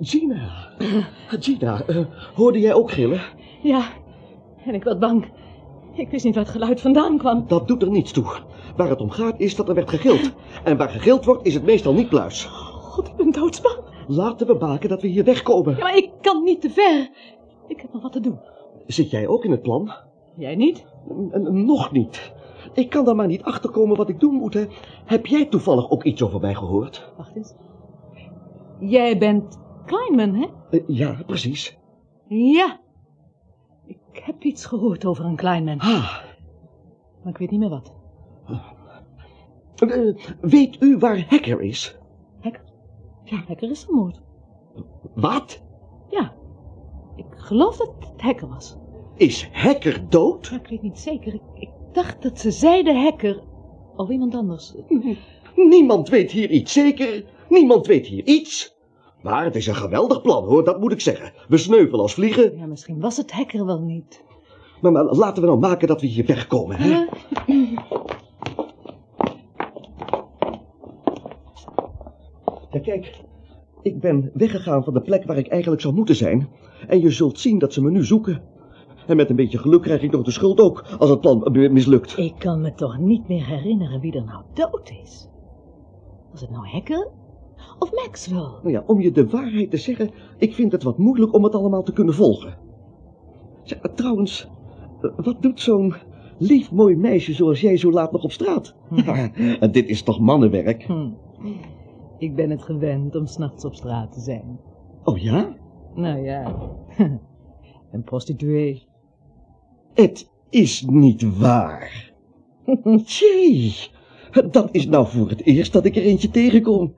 Speaker 3: Gina. Gina, uh, hoorde jij ook gillen?
Speaker 10: Ja, en ik was bang. Ik wist niet waar het geluid vandaan kwam.
Speaker 3: Dat doet er niets toe. Waar het om gaat is dat er werd gegild. En waar gegild wordt is het meestal niet pluis.
Speaker 10: God, ik ben doodsbang.
Speaker 3: Laten we maken dat we hier wegkomen.
Speaker 10: Ja, maar ik kan niet te ver. Ik heb nog wat te doen.
Speaker 3: Zit jij ook in het plan?
Speaker 10: Jij niet?
Speaker 3: N nog niet. Ik kan daar maar niet achterkomen wat ik doen moet, hè. Heb jij toevallig ook iets over mij gehoord?
Speaker 10: Wacht eens. Jij bent Kleinman, hè?
Speaker 3: Uh, ja, precies.
Speaker 10: Ja. Ik
Speaker 12: heb iets gehoord over een klein mens.
Speaker 3: Ah.
Speaker 12: Maar ik weet niet meer wat.
Speaker 3: Eh, weet u waar Hacker is?
Speaker 12: Hacker? Ja, Hacker is vermoord.
Speaker 3: Wat?
Speaker 12: Ja. Ik geloof dat het Hacker was.
Speaker 3: Is Hacker dood?
Speaker 12: Ja, ik weet niet zeker. Ik, ik dacht dat ze zeiden Hacker. Of iemand anders.
Speaker 3: Niemand weet hier iets zeker. Niemand weet hier iets. Maar het is een geweldig plan, hoor, dat moet ik zeggen. We sneuvelen als vliegen.
Speaker 12: Ja, misschien was het Hacker wel niet.
Speaker 3: Maar, maar laten we nou maken dat we hier wegkomen, hè? Ja, kijk. Ik ben weggegaan van de plek waar ik eigenlijk zou moeten zijn. En je zult zien dat ze me nu zoeken. En met een beetje geluk krijg ik nog de schuld ook, als het plan mislukt.
Speaker 12: Ik kan me toch niet meer herinneren wie er nou dood is. Was het nou Hacker? Of Maxwell?
Speaker 3: Nou ja, om je de waarheid te zeggen, ik vind het wat moeilijk om het allemaal te kunnen volgen. Ja, trouwens, eh, wat doet zo'n lief mooi meisje zoals jij zo laat nog op straat? En dit is toch mannenwerk?
Speaker 12: Hm. Ik ben het gewend om s'nachts op straat te zijn.
Speaker 3: Oh ja?
Speaker 12: Nou ja, een prostituee.
Speaker 3: Het is niet waar. Tjee, dat is nou voor het eerst dat ik er eentje tegenkom.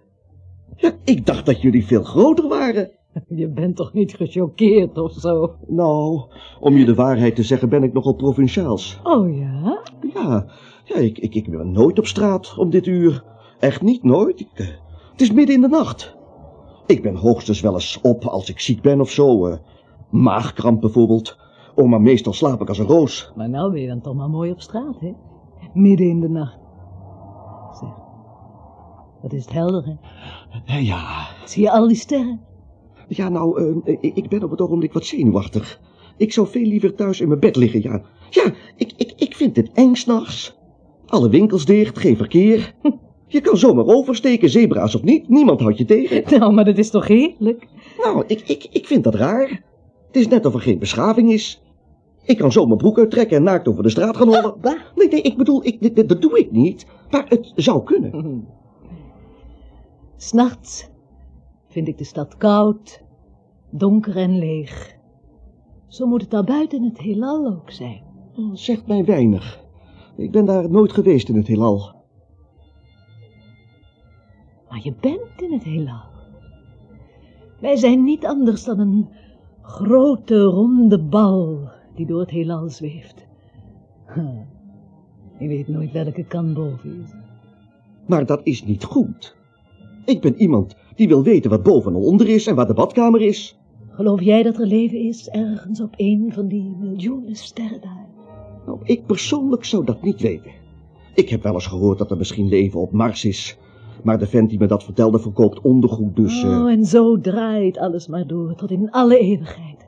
Speaker 3: Ik dacht dat jullie veel groter waren.
Speaker 12: Je bent toch niet gechoqueerd of zo?
Speaker 3: Nou, om je de waarheid te zeggen ben ik nogal provinciaals.
Speaker 12: Oh ja?
Speaker 3: Ja, ja ik, ik, ik ben nooit op straat om dit uur. Echt niet, nooit. Ik, eh, het is midden in de nacht. Ik ben hoogstens wel eens op als ik ziek ben of zo. eh, maagkramp bijvoorbeeld. Oh, maar meestal slaap ik als een roos.
Speaker 12: Maar nou ben je dan toch maar mooi op straat, hè? Midden in de nacht. Wat is het helder, hè?
Speaker 3: Eh, Ja,
Speaker 12: Zie je al die sterren?
Speaker 3: ja nou, eh, ik, ik ben op het ogenblik wat zenuwachtig. Ik zou veel liever thuis in mijn bed liggen, ja. Ja, ik, ik, ik vind het eng s'nachts. Alle winkels dicht, geen verkeer. Je kan zomaar oversteken, zebra's of niet. Niemand houdt je tegen.
Speaker 12: Nou, maar dat is toch heerlijk?
Speaker 3: Nou, ik, ik, ik vind dat raar. Het is net of er geen beschaving is. Ik kan zo mijn broek uittrekken en naakt over de straat gaan hollen. Nee, nee, ik bedoel, ik, dat doe ik niet. Maar het zou kunnen.
Speaker 12: S'nachts vind ik de stad koud, donker en leeg. Zo moet het daar buiten in het heelal ook zijn.
Speaker 3: Oh, Zegt mij weinig. Ik ben daar nooit geweest in het heelal.
Speaker 12: Maar je bent in het heelal. Wij zijn niet anders dan een grote ronde bal die door het heelal zweeft. Je weet nooit welke kant boven is.
Speaker 3: Maar dat is niet goed. Ik ben iemand die wil weten wat boven en onder is en waar de badkamer is.
Speaker 12: Geloof jij dat er leven is ergens op een van die miljoenen sterren daar?
Speaker 3: Nou, ik persoonlijk zou dat niet weten. Ik heb wel eens gehoord dat er misschien leven op Mars is. Maar de vent die me dat vertelde verkoopt ondergoed, dus... eh,
Speaker 12: Oh, en zo draait alles maar door tot in alle eeuwigheid.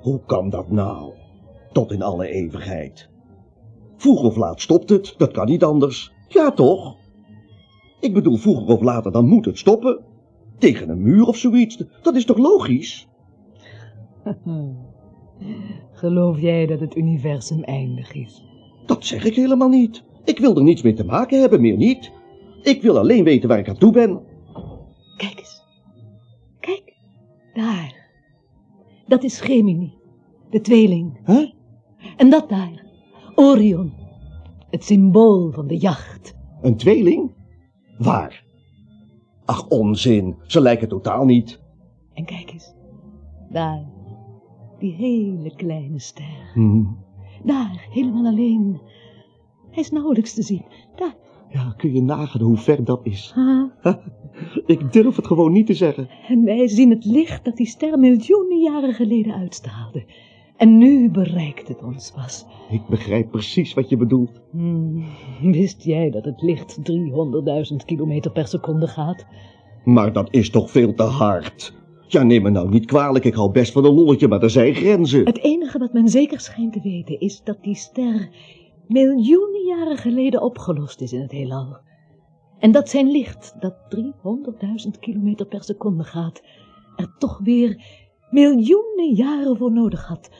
Speaker 3: Hoe kan dat nou? Tot in alle eeuwigheid. Vroeg of laat stopt het, dat kan niet anders. Ja, toch? Ik bedoel, vroeger of later, dan moet het stoppen. Tegen een muur of zoiets, dat is toch logisch?
Speaker 12: Geloof jij dat het universum eindig is?
Speaker 3: Dat zeg ik helemaal niet. Ik wil er niets mee te maken hebben, meer niet. Ik wil alleen weten waar ik aan toe ben.
Speaker 12: Kijk eens. Kijk, daar. Dat is Gemini, de tweeling.
Speaker 3: Huh?
Speaker 12: En dat daar, Orion, het symbool van de jacht.
Speaker 3: Een tweeling? Waar? Ach, onzin. Ze lijken totaal niet.
Speaker 12: En kijk eens, daar, die hele kleine ster.
Speaker 3: Hm.
Speaker 12: Daar, helemaal alleen. Hij is nauwelijks te zien. Daar.
Speaker 3: Ja, kun je nagaan hoe ver dat is?
Speaker 12: Ah,
Speaker 3: Ik durf het gewoon niet te zeggen.
Speaker 12: en wij zien het licht dat die ster miljoenen jaren geleden uitstraalde. En nu bereikt het ons pas.
Speaker 3: Ik begrijp precies wat je bedoelt.
Speaker 12: Hmm, wist jij dat het licht 300.000 kilometer per seconde gaat?
Speaker 3: Maar dat is toch veel te hard. Ja, neem me nou niet kwalijk, ik hou best van een lolletje, maar er zijn grenzen.
Speaker 12: Het enige wat men zeker schijnt te weten is dat die ster miljoenen jaren geleden opgelost is in het heelal. En dat zijn licht, dat 300.000 kilometer per seconde gaat, er toch weer miljoenen jaren voor nodig had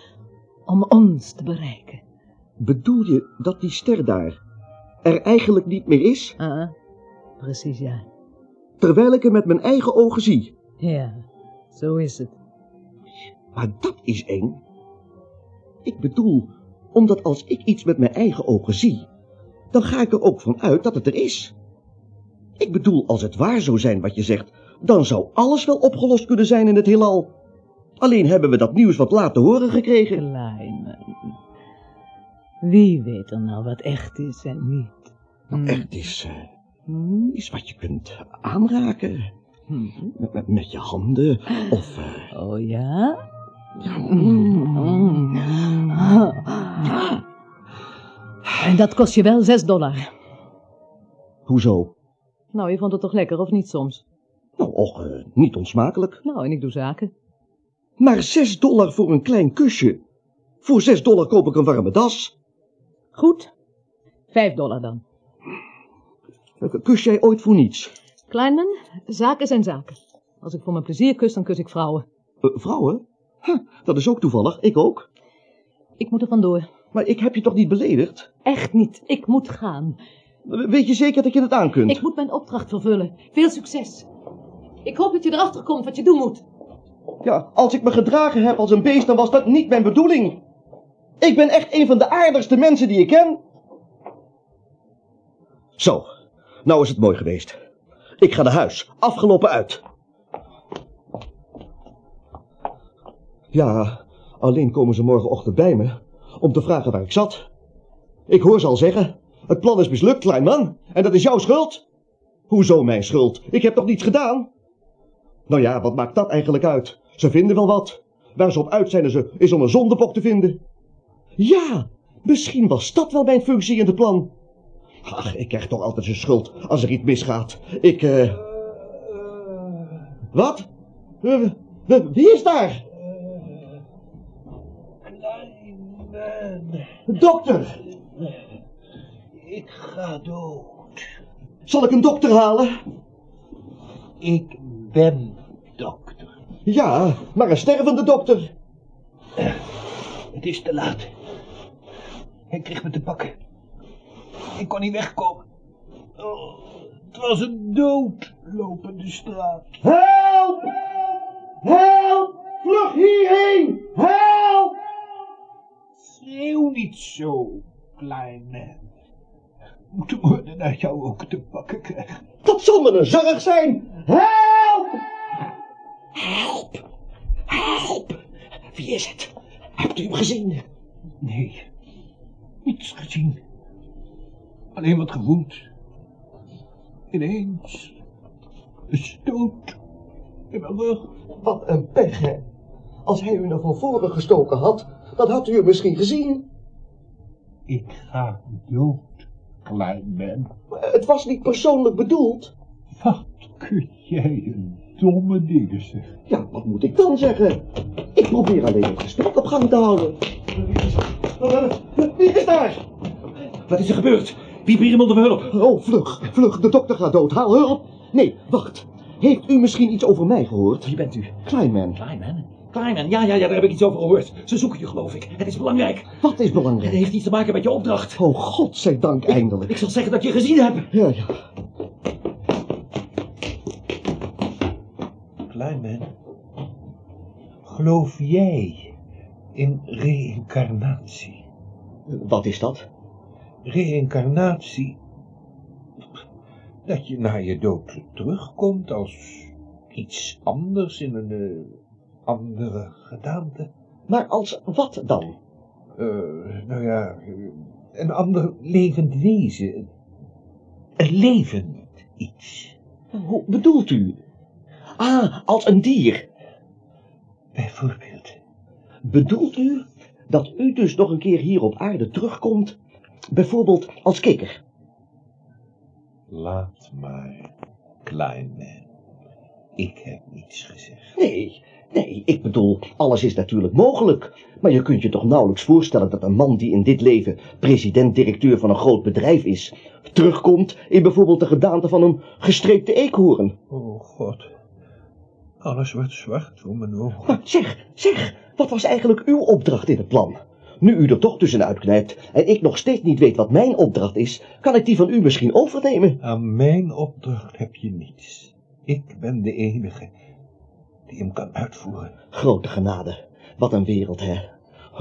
Speaker 12: om ons te bereiken.
Speaker 3: Bedoel je dat die ster daar er eigenlijk niet meer is,
Speaker 12: Ah, precies ja.
Speaker 3: terwijl ik hem met mijn eigen ogen zie?
Speaker 12: Ja, zo is het.
Speaker 3: Maar dat is eng. Ik bedoel, omdat als ik iets met mijn eigen ogen zie, dan ga ik er ook van uit dat het er is. Ik bedoel, als het waar zou zijn wat je zegt, dan zou alles wel opgelost kunnen zijn in het heelal. Alleen hebben we dat nieuws wat laat te horen gekregen.
Speaker 12: Kleine. Wie weet er nou wat echt is en niet?
Speaker 3: Nou, echt is, uh, is wat je kunt aanraken. Met, met, met, je handen, of... Uh...
Speaker 12: Oh ja?
Speaker 3: ja.
Speaker 12: Mm. En dat kost je wel zes dollar.
Speaker 3: Hoezo?
Speaker 12: Nou, je vond het toch lekker, of niet soms?
Speaker 3: Nou, och, uh, niet onsmakelijk.
Speaker 12: Nou, en ik doe zaken.
Speaker 3: Maar zes dollar voor een klein kusje. Voor zes dollar koop ik een warme das.
Speaker 12: Goed. Vijf dollar dan.
Speaker 3: Kus jij ooit voor niets?
Speaker 12: Kleinman, zaken zijn zaken. Als ik voor mijn plezier kus, dan kus ik vrouwen.
Speaker 3: Uh, vrouwen? Huh, dat is ook toevallig, ik ook.
Speaker 12: Ik moet er vandoor.
Speaker 3: Maar ik heb je toch niet beledigd?
Speaker 12: Echt niet, ik moet gaan.
Speaker 3: Weet je zeker dat je het aan kunt?
Speaker 12: Ik moet mijn opdracht vervullen. Veel succes. Ik hoop dat je erachter komt wat je doen moet.
Speaker 3: Ja, als ik me gedragen heb als een beest, dan was dat niet mijn bedoeling. Ik ben echt een van de aardigste mensen die ik ken. Zo, nou is het mooi geweest. Ik ga naar huis. Afgelopen uit. Ja, alleen komen ze morgenochtend bij me om te vragen waar ik zat. Ik hoor ze al zeggen, het plan is mislukt, klein man, en dat is jouw schuld. Hoezo mijn schuld? Ik heb toch niets gedaan? Nou ja, wat maakt dat eigenlijk uit? Ze vinden wel wat. Waar ze op uit zijn is, is om een zondebok te vinden. Ja, misschien was dat wel mijn functie in het plan. Ach, ik krijg toch altijd zijn schuld als er iets misgaat. Ik, eh... Uh... Wat? Uh, wie is daar? Dokter!
Speaker 13: Ik ga dood.
Speaker 3: Zal ik een dokter halen?
Speaker 13: Ik ben.
Speaker 3: Ja, maar een stervende dokter.
Speaker 13: Het is te laat. Hij kreeg me te pakken. Ik kon niet wegkomen. Oh, het was een doodlopende straat.
Speaker 3: Help! Help! Vlug hierheen! Help!
Speaker 13: Schreeuw niet zo, klein man. Moeten worden naar jou ook te pakken krijgen.
Speaker 3: Dat zal me een zorg zijn! Help! Help! Help! Wie is het? Hebt u hem gezien?
Speaker 13: Nee, niets gezien. Alleen wat gevoeld. Ineens. Een stoot in mijn rug.
Speaker 3: Wat een pech, hè? Als hij u naar van voren gestoken had, dan had u hem misschien gezien.
Speaker 13: Ik ga dood, klein man.
Speaker 3: Het was niet persoonlijk bedoeld.
Speaker 13: Wat kun jij een domme dingen zeggen?
Speaker 3: Ja, wat moet ik dan zeggen? Ik probeer alleen het gesprek op gang te houden. Wie is daar?
Speaker 8: Wat is er gebeurd? Wie biedt om hulp?
Speaker 3: Oh, vlug, vlug, de dokter gaat dood. Haal hulp. Nee, wacht. Heeft u misschien iets over mij gehoord?
Speaker 8: Wie bent u?
Speaker 3: Kleinman.
Speaker 8: Kleinman? Kleinman, ja, ja, ja, daar heb ik iets over gehoord. Ze zoeken je, geloof ik. Het is belangrijk.
Speaker 3: Wat is belangrijk?
Speaker 8: Het heeft iets te maken met je opdracht.
Speaker 3: Oh, godzijdank, eindelijk.
Speaker 8: Ik zal zeggen dat je gezien hebt.
Speaker 3: Ja, ja.
Speaker 13: Geloof jij in reïncarnatie?
Speaker 3: Wat is dat?
Speaker 13: Reïncarnatie. Dat je na je dood terugkomt als iets anders in een uh, andere gedaante.
Speaker 3: Maar als wat dan?
Speaker 13: Uh, nou ja, een ander levend wezen. Een levend iets.
Speaker 3: Hoe bedoelt u? Ah, als een dier.
Speaker 13: Bijvoorbeeld.
Speaker 3: Bedoelt u dat u dus nog een keer hier op aarde terugkomt, bijvoorbeeld als kikker?
Speaker 13: Laat maar, klein man. Ik heb niets gezegd.
Speaker 3: Nee, nee, ik bedoel, alles is natuurlijk mogelijk. Maar je kunt je toch nauwelijks voorstellen dat een man die in dit leven president-directeur van een groot bedrijf is, terugkomt in bijvoorbeeld de gedaante van een gestreepte eekhoorn.
Speaker 13: Oh god, alles wordt zwart voor mijn ogen.
Speaker 3: Maar zeg, zeg, wat was eigenlijk uw opdracht in het plan? Nu u er toch tussenuit knijpt en ik nog steeds niet weet wat mijn opdracht is, kan ik die van u misschien overnemen.
Speaker 13: Aan mijn opdracht heb je niets. Ik ben de enige die hem kan uitvoeren.
Speaker 3: Grote genade, wat een wereld, hè.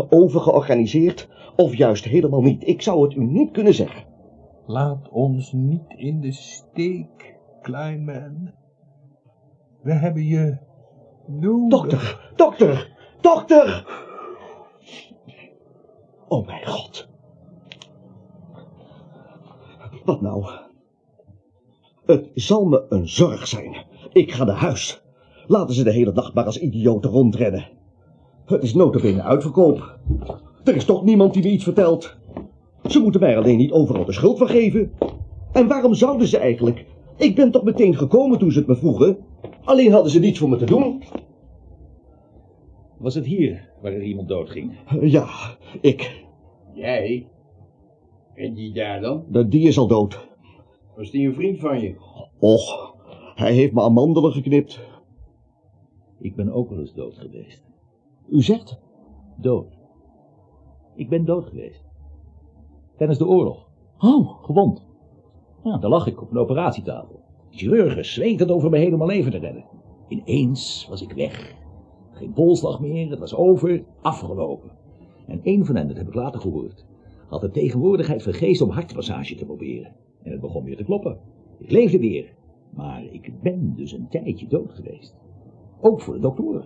Speaker 3: overgeorganiseerd of juist helemaal niet. Ik zou het u niet kunnen zeggen.
Speaker 11: Laat ons niet in de steek, Kleinman. We hebben je nodig.
Speaker 3: Dokter, dokter, dokter! Oh mijn god. Wat nou? Het zal me een zorg zijn. Ik ga naar huis. Laten ze de hele dag maar als idioten rondrennen. Het is notabene uitverkoop. Er is toch niemand die me iets vertelt. Ze moeten mij alleen niet overal de schuld van geven. En waarom zouden ze eigenlijk? Ik ben toch meteen gekomen toen ze het me vroegen. Alleen hadden ze niets voor me te doen.
Speaker 8: Was het hier waar er iemand doodging?
Speaker 3: Ja, ik.
Speaker 14: Jij? En die daar dan?
Speaker 3: De, die is al dood.
Speaker 14: Was die een vriend van je?
Speaker 3: Och, hij heeft me amandelen geknipt.
Speaker 8: Ik ben ook wel eens dood geweest.
Speaker 3: U zegt?
Speaker 8: Dood. Ik ben dood geweest. Tijdens de oorlog.
Speaker 3: Oh.
Speaker 8: Gewond. Ja, daar lag ik op een operatietafel. Chirurgen zweten over mijn helemaal leven te redden. Ineens was ik weg. Geen polslag meer, het was over, afgelopen. En één van hen, dat heb ik later gehoord, had de tegenwoordigheid van geest om hartmassage te proberen. En het begon weer te kloppen. Ik leefde weer. Maar ik ben dus een tijdje dood geweest. Ook voor de doktoren.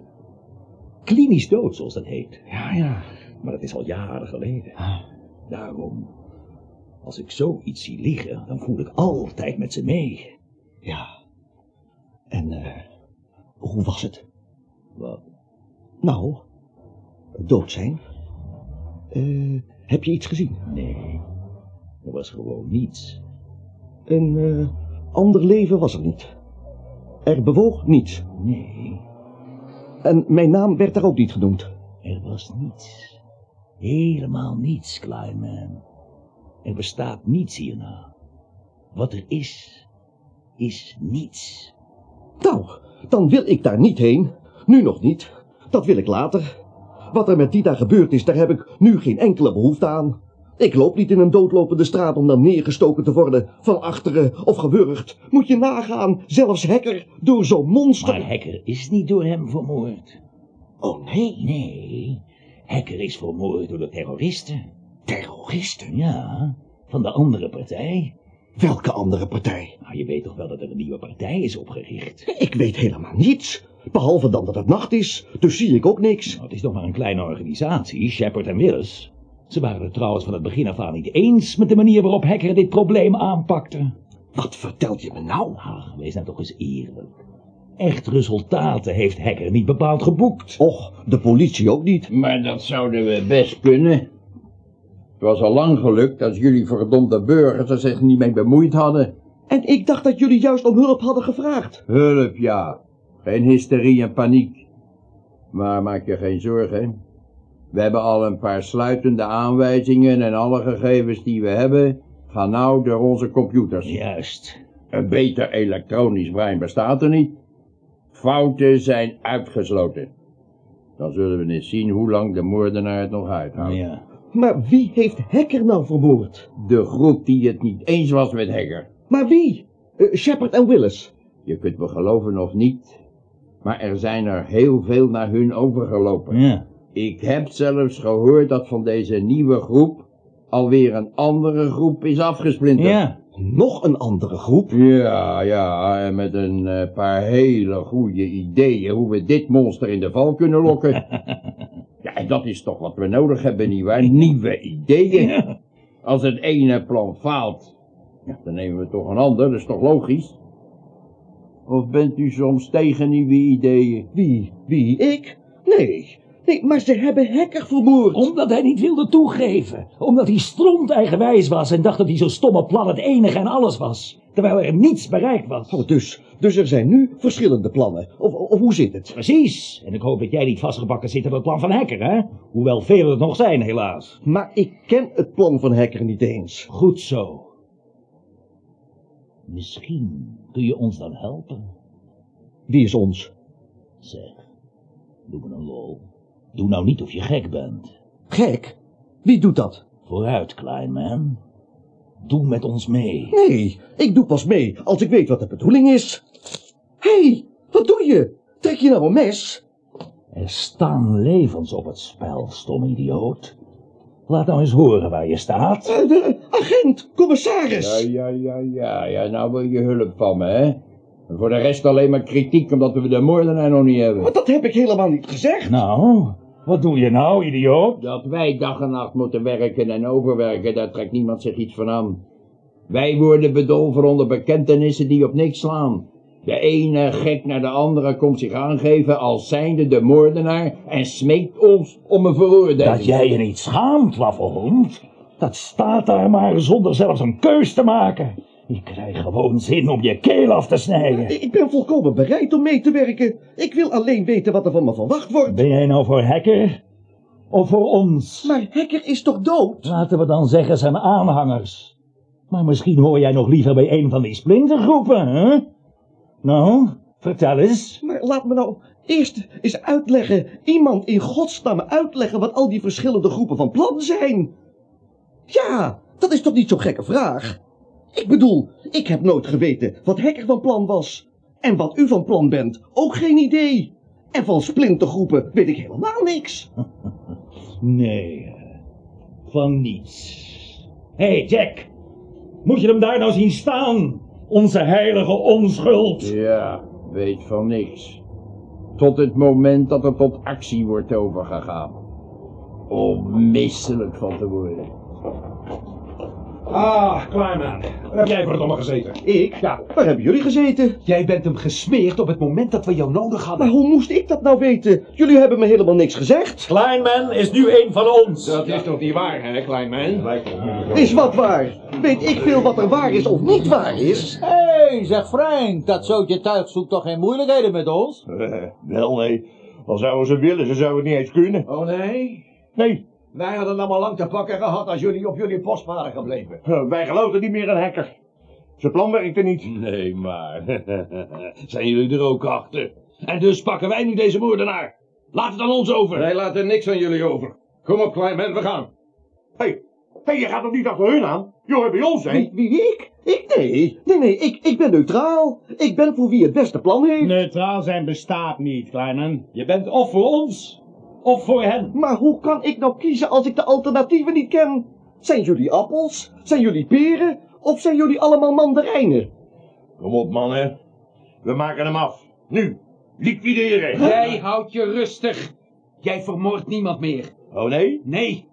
Speaker 8: Klinisch dood, zoals dat heet. Ja, ja. Maar dat is al jaren geleden. Daarom, als ik zoiets zie liggen, dan voel ik altijd met ze mee.
Speaker 3: Ja. En, eh, hoe was het?
Speaker 8: Wat?
Speaker 3: Nou, dood zijn. Eh, heb je iets gezien?
Speaker 8: Nee, er was gewoon niets.
Speaker 3: Een eh, ander leven was er niet. Er bewoog niets.
Speaker 8: Nee.
Speaker 3: En mijn naam werd daar ook niet genoemd.
Speaker 8: Er was niets. Helemaal niets, Kleinman. Er bestaat niets hierna. Wat er is, is niets.
Speaker 3: Nou, dan wil ik daar niet heen. Nu nog niet. Dat wil ik later. Wat er met Dita gebeurd is, daar heb ik nu geen enkele behoefte aan. Ik loop niet in een doodlopende straat om dan neergestoken te worden, van achteren of gewurgd. Moet je nagaan, zelfs Hacker, door zo'n monster...
Speaker 8: Maar Hacker is niet door hem vermoord.
Speaker 3: Oh nee?
Speaker 8: Nee, Hacker is vermoord door de terroristen.
Speaker 3: Terroristen?
Speaker 8: Ja, van de andere partij.
Speaker 3: Welke andere partij?
Speaker 8: Nou, je weet toch wel dat er een nieuwe partij is opgericht?
Speaker 3: Ik weet helemaal niets. Behalve dan dat het nacht is, dus zie ik ook niks.
Speaker 8: Nou, het is nog maar een kleine organisatie, Shepard en Willis. Ze waren het trouwens van het begin af aan niet eens met de manier waarop Hacker dit probleem aanpakte.
Speaker 3: Wat vertelt je me nou?
Speaker 8: Ach, wees nou toch eens eerlijk. Echt resultaten heeft Hacker niet bepaald geboekt.
Speaker 3: Och, de politie ook niet.
Speaker 14: Maar dat zouden we best kunnen. Het was al lang gelukt als jullie verdomde burgers er zich niet mee bemoeid hadden.
Speaker 3: En ik dacht dat jullie juist om hulp hadden gevraagd.
Speaker 14: Hulp, ja. Geen hysterie en paniek. Maar maak je geen zorgen. We hebben al een paar sluitende aanwijzingen en alle gegevens die we hebben gaan nou door onze computers.
Speaker 8: Juist.
Speaker 14: Een beter elektronisch brein bestaat er niet. Fouten zijn uitgesloten. Dan zullen we eens zien hoe lang de moordenaar het nog uithoudt.
Speaker 8: Ja.
Speaker 3: Maar wie heeft Hacker nou vermoord?
Speaker 14: De groep die het niet eens was met Hacker.
Speaker 3: Maar wie? Uh, Shepard en Willis.
Speaker 14: Je kunt me geloven of niet, maar er zijn er heel veel naar hun overgelopen.
Speaker 8: Ja.
Speaker 14: Ik heb zelfs gehoord dat van deze nieuwe groep alweer een andere groep is afgesplinterd.
Speaker 8: Ja.
Speaker 3: Nog een andere groep?
Speaker 14: Ja, ja, en met een uh, paar hele goede ideeën hoe we dit monster in de val kunnen lokken. ja, en dat is toch wat we nodig hebben, nietwaar? Nieuwe ideeën.
Speaker 8: Ja.
Speaker 14: Als het ene plan faalt, ja, dan nemen we toch een ander, dat is toch logisch? Of bent u soms tegen nieuwe ideeën?
Speaker 3: Wie? Wie? Ik? Nee. Nee, maar ze hebben Hacker vermoord.
Speaker 8: Omdat hij niet wilde toegeven. Omdat hij stront eigenwijs was en dacht dat hij zo'n stomme plan het enige en alles was. Terwijl er niets bereikt was.
Speaker 3: Oh, dus, dus er zijn nu verschillende plannen. Of, of hoe zit het?
Speaker 8: Precies. En ik hoop dat jij niet vastgebakken zit op het plan van Hacker, hè? Hoewel velen het nog zijn, helaas.
Speaker 3: Maar ik ken het plan van Hacker niet eens.
Speaker 8: Goed zo. Misschien kun je ons dan helpen.
Speaker 3: Wie is ons?
Speaker 8: Zeg, doe me een lol. Doe nou niet of je gek bent.
Speaker 3: Gek? Wie doet dat?
Speaker 8: Vooruit, Kleinman. Doe met ons mee.
Speaker 3: Nee, ik doe pas mee als ik weet wat de bedoeling is. Hé, hey, wat doe je? Trek je nou een mes?
Speaker 8: Er staan levens op het spel, stom idioot. Laat nou eens horen waar je staat.
Speaker 3: Eh, de agent, commissaris.
Speaker 14: Ja, ja, ja, ja, ja, nou wil je hulp van me, hè? En voor de rest alleen maar kritiek omdat we de moordenaar nog niet hebben.
Speaker 3: Maar dat heb ik helemaal niet gezegd.
Speaker 8: Nou, wat doe je nou, idioot?
Speaker 14: Dat wij dag en nacht moeten werken en overwerken, daar trekt niemand zich iets van aan. Wij worden bedolven onder bekentenissen die op niks slaan. De ene gek naar de andere komt zich aangeven als zijnde de moordenaar en smeekt ons om een veroordeling.
Speaker 8: Dat jij je niet schaamt, waffelhond. Dat staat daar maar zonder zelfs een keus te maken. Ik krijg gewoon zin om je keel af te snijden.
Speaker 3: Ik ben volkomen bereid om mee te werken. Ik wil alleen weten wat er van me verwacht wordt.
Speaker 8: Ben jij nou voor Hacker? Of voor ons?
Speaker 3: Maar Hacker is toch dood?
Speaker 8: Laten we dan zeggen zijn aanhangers. Maar misschien hoor jij nog liever bij een van die splintergroepen, hè? Nou, vertel eens.
Speaker 3: Maar laat me nou eerst eens uitleggen, iemand in godsnaam uitleggen wat al die verschillende groepen van plan zijn. Ja, dat is toch niet zo'n gekke vraag? Ik bedoel, ik heb nooit geweten wat Hacker van plan was. En wat u van plan bent, ook geen idee. En van splintergroepen weet ik helemaal niks.
Speaker 8: Nee, van niets. Hé, hey Jack. Moet je hem daar nou zien staan? Onze heilige onschuld.
Speaker 14: Ja, weet van niks. Tot het moment dat er tot actie wordt overgegaan. Om misselijk van te worden.
Speaker 6: Ah, Kleinman. Waar heb jij verdomme gezeten?
Speaker 3: Ik?
Speaker 6: Ja.
Speaker 3: Waar hebben jullie gezeten?
Speaker 6: Jij bent hem gesmeerd op het moment dat we jou nodig hadden.
Speaker 3: Maar hoe moest ik dat nou weten? Jullie hebben me helemaal niks gezegd.
Speaker 11: Kleinman is nu een van ons.
Speaker 6: Dat is toch niet waar, hè, Kleinman?
Speaker 3: Is wat waar? Weet ik veel wat er waar is of niet waar is?
Speaker 15: Hé, hey, zeg Frank, dat zootje tuig zoekt toch geen moeilijkheden met ons?
Speaker 5: Uh, wel nee, al zouden ze willen, ze zouden het niet eens kunnen.
Speaker 16: Oh nee?
Speaker 5: Nee.
Speaker 16: Wij hadden allemaal lang te pakken gehad als jullie op jullie post waren gebleven.
Speaker 5: Wij geloofden niet meer in hacker. Zijn plan werkte niet.
Speaker 11: Nee, maar... Zijn jullie er ook achter? En dus pakken wij nu deze moordenaar. Laat het aan ons over.
Speaker 6: Wij laten niks aan jullie over. Kom op, Kleinman, we gaan.
Speaker 5: Hé, hey, hey, je gaat toch niet achter hun aan? Hoort bij ons, hè?
Speaker 3: Wie, wie ik? Ik? Nee, nee, nee, ik, ik ben neutraal. Ik ben voor wie het beste plan heeft.
Speaker 17: Neutraal zijn bestaat niet, Kleinman. Je bent of voor ons, of voor hen.
Speaker 3: Maar hoe kan ik nou kiezen als ik de alternatieven niet ken? Zijn jullie appels? Zijn jullie peren? Of zijn jullie allemaal mandarijnen?
Speaker 5: Kom op, mannen. We maken hem af. Nu. Liquideren.
Speaker 6: Jij houdt je rustig. Jij vermoordt niemand meer.
Speaker 5: Oh nee?
Speaker 6: Nee.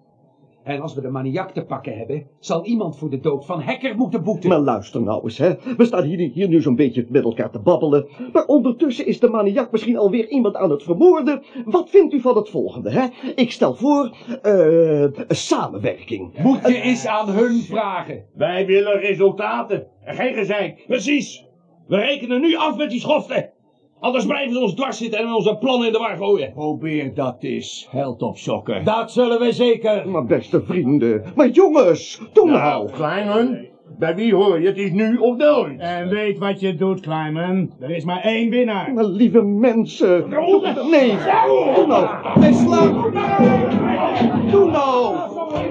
Speaker 6: En als we de maniak te pakken hebben, zal iemand voor de dood van Hacker moeten boeten.
Speaker 3: Maar luister nou eens, hè. We staan hier, hier nu zo'n beetje met elkaar te babbelen. Maar ondertussen is de maniak misschien alweer iemand aan het vermoorden. Wat vindt u van het volgende, hè? Ik stel voor, eh, samenwerking.
Speaker 6: Moet je eens aan hun vragen.
Speaker 5: Wij willen resultaten en geen gezeik.
Speaker 11: Precies. We rekenen nu af met die schoften. Anders blijven ze ons dwars zitten en onze plannen in de war gooien.
Speaker 15: Probeer dat eens, held op sokken.
Speaker 17: Dat zullen we zeker.
Speaker 3: Maar beste vrienden, maar jongens, doe nou.
Speaker 5: Nou, Kleinman, bij wie hoor je? Het is nu of nooit.
Speaker 17: En weet wat je doet, Kleinman. Er is maar één winnaar.
Speaker 3: Maar lieve mensen. Nee, doe nou. Wij slaan. Doe nou.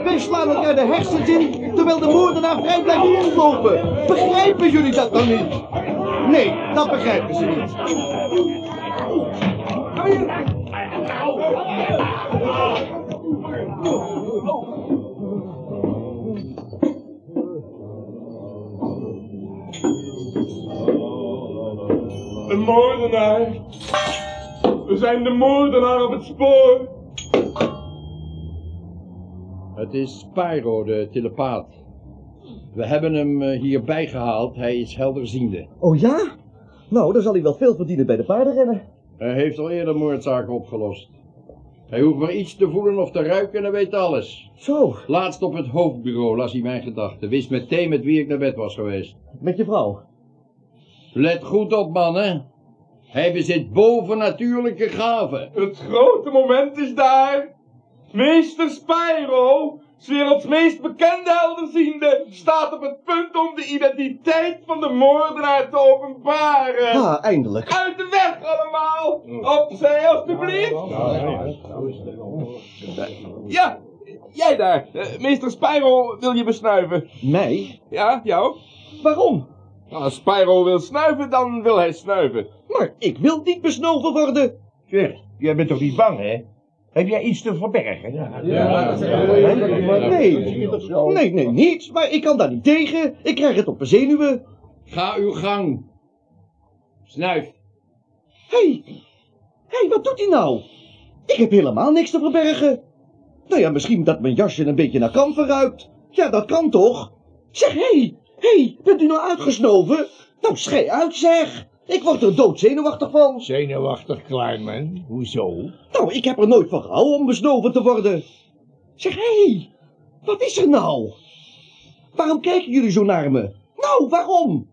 Speaker 3: Wij slaan elkaar de hersens in, terwijl de moordenaar vrij blijft rondlopen. Begrijpen jullie dat dan niet? Nee, dat begrijpen ze niet.
Speaker 18: De moordenaar. We zijn de moordenaar op het spoor.
Speaker 14: Het is Spyro, de telepaat. We hebben hem eh, hierbij gehaald. Hij is helderziende.
Speaker 3: Oh ja? Nou, dan zal hij wel veel verdienen bij de paardenrennen.
Speaker 14: Hij heeft al eerder moordzaken opgelost. Hij hoeft maar iets te voelen of te ruiken en hij weet alles.
Speaker 3: Zo.
Speaker 14: Laatst op het hoofdbureau las hij mijn gedachten. Wist meteen met wie ik naar bed was geweest.
Speaker 3: Met je vrouw?
Speaker 14: Let goed op, mannen. Hij bezit bovennatuurlijke gaven.
Speaker 18: Het grote moment is daar. Meester Spyro, werelds meest bekende helderziende, staat op het punt om de identiteit van de moordenaar te openbaren.
Speaker 3: Ah, eindelijk.
Speaker 18: Uit de weg allemaal! Opzij, alstublieft! Ja, jij daar. Eh, meester Spyro wil je besnuiven.
Speaker 3: Mij?
Speaker 18: Ja, jou.
Speaker 3: Waarom?
Speaker 18: Als Spyro wil snuiven, dan wil hij snuiven.
Speaker 3: Maar ik wil niet besnoven worden.
Speaker 5: Zeg, jij bent toch niet bang, hè? Heb jij iets te verbergen?
Speaker 3: Maar nee, nee, nee, niets. Maar ik kan daar niet tegen. Ik krijg het op mijn zenuwen.
Speaker 14: Ga uw gang. Snuif.
Speaker 3: Hé, hey, hey, wat doet hij nou? Ik heb helemaal niks te verbergen. Nou ja, misschien dat mijn jasje een beetje naar kamfer ruikt. Ja, dat kan toch? Zeg, hé, hey, hé, hey, bent u nou uitgesnoven? Nou, schei uit, zeg. Ik word er doodzenuwachtig van.
Speaker 5: Zenuwachtig, Kleinman. Hoezo?
Speaker 3: Nou, ik heb er nooit van gehouden om besnoven te worden. Zeg, hé, hey, wat is er nou? Waarom kijken jullie zo naar me? Nou, waarom?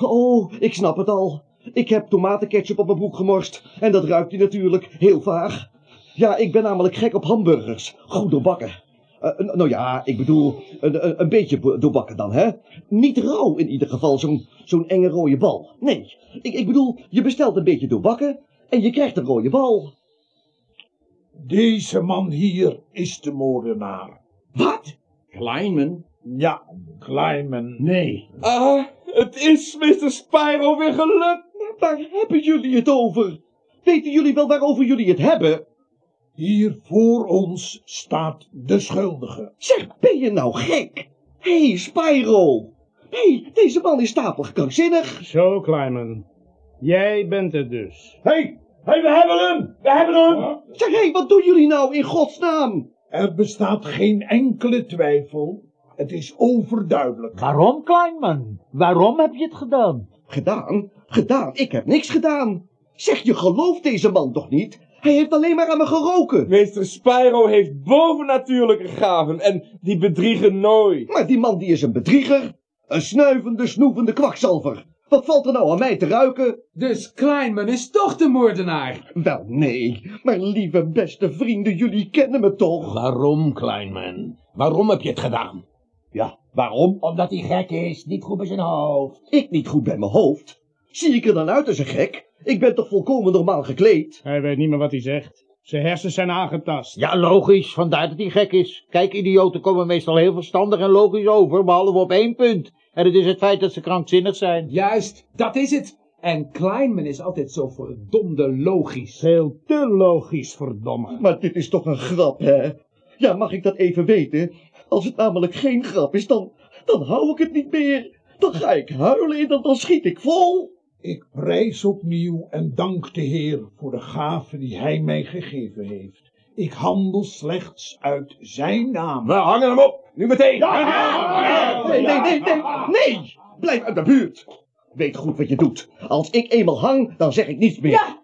Speaker 3: Oh, ik snap het al. Ik heb tomatenketchup op mijn broek gemorst. En dat ruikt hij natuurlijk heel vaag. Ja, ik ben namelijk gek op hamburgers. Goed doorbakken. Uh, nou ja, ik bedoel, een, een, een, beetje doorbakken dan, hè? Niet rauw in ieder geval, zo'n zo'n enge rode bal. Nee, ik, ik bedoel, je bestelt een beetje doorbakken en je krijgt een rode bal.
Speaker 5: Deze man hier is de moordenaar.
Speaker 3: Wat?
Speaker 14: Kleinman?
Speaker 5: Ja, Kleinman.
Speaker 14: Nee.
Speaker 18: Ah, het is Mr. Spyro weer gelukt.
Speaker 3: Waar hebben jullie het over? Weten jullie wel waarover jullie het hebben?
Speaker 5: Hier voor ons staat de schuldige.
Speaker 3: Zeg, ben je nou gek? Hé, hey, Spyro. Hé, hey, deze man is stapelig krankzinnig.
Speaker 19: Zo, Kleinman. Jij bent het dus.
Speaker 5: Hé, hey, hey, we hebben hem! We hebben hem!
Speaker 3: Zeg, hé, hey, wat doen jullie nou in godsnaam?
Speaker 5: Er bestaat geen enkele twijfel. Het is overduidelijk.
Speaker 15: Waarom, Kleinman? Waarom heb je het gedaan?
Speaker 3: Gedaan? Gedaan? Ik heb niks gedaan. Zeg, je gelooft deze man toch niet? Hij heeft alleen maar aan me geroken.
Speaker 18: Meester Spyro heeft bovennatuurlijke gaven en die bedriegen nooit.
Speaker 3: Maar die man die is een bedrieger. Een snuivende, snoevende kwakzalver. Wat valt er nou aan mij te ruiken?
Speaker 6: Dus Kleinman is toch de moordenaar?
Speaker 3: Wel, nee. Maar lieve beste vrienden, jullie kennen me toch?
Speaker 7: Waarom, Kleinman? Waarom heb je het gedaan?
Speaker 3: Ja, waarom?
Speaker 7: Omdat hij gek is, niet goed bij zijn hoofd.
Speaker 3: Ik niet goed bij mijn hoofd? Zie ik er dan uit als een gek? Ik ben toch volkomen normaal gekleed?
Speaker 19: Hij weet niet meer wat hij zegt. Zijn hersens zijn aangetast.
Speaker 15: Ja, logisch. Vandaar dat hij gek is. Kijk, idioten komen meestal heel verstandig en logisch over, behalve op één punt. En het is het feit dat ze krankzinnig zijn.
Speaker 6: Juist, dat is het. En Kleinman is altijd zo verdomde logisch.
Speaker 19: Veel te logisch, verdomme.
Speaker 3: Maar dit is toch een grap, hè? Ja, mag ik dat even weten? Als het namelijk geen grap is, dan, dan hou ik het niet meer. Dan ga ik huilen en dan, dan schiet ik vol.
Speaker 5: Ik prijs opnieuw en dank de Heer voor de gave die Hij mij gegeven heeft. Ik handel slechts uit Zijn naam.
Speaker 18: We hangen hem op, nu meteen.
Speaker 3: Nee, nee, nee, nee, nee. Blijf uit de buurt. Weet goed wat je doet. Als ik eenmaal hang, dan zeg ik niets meer.
Speaker 12: Ja,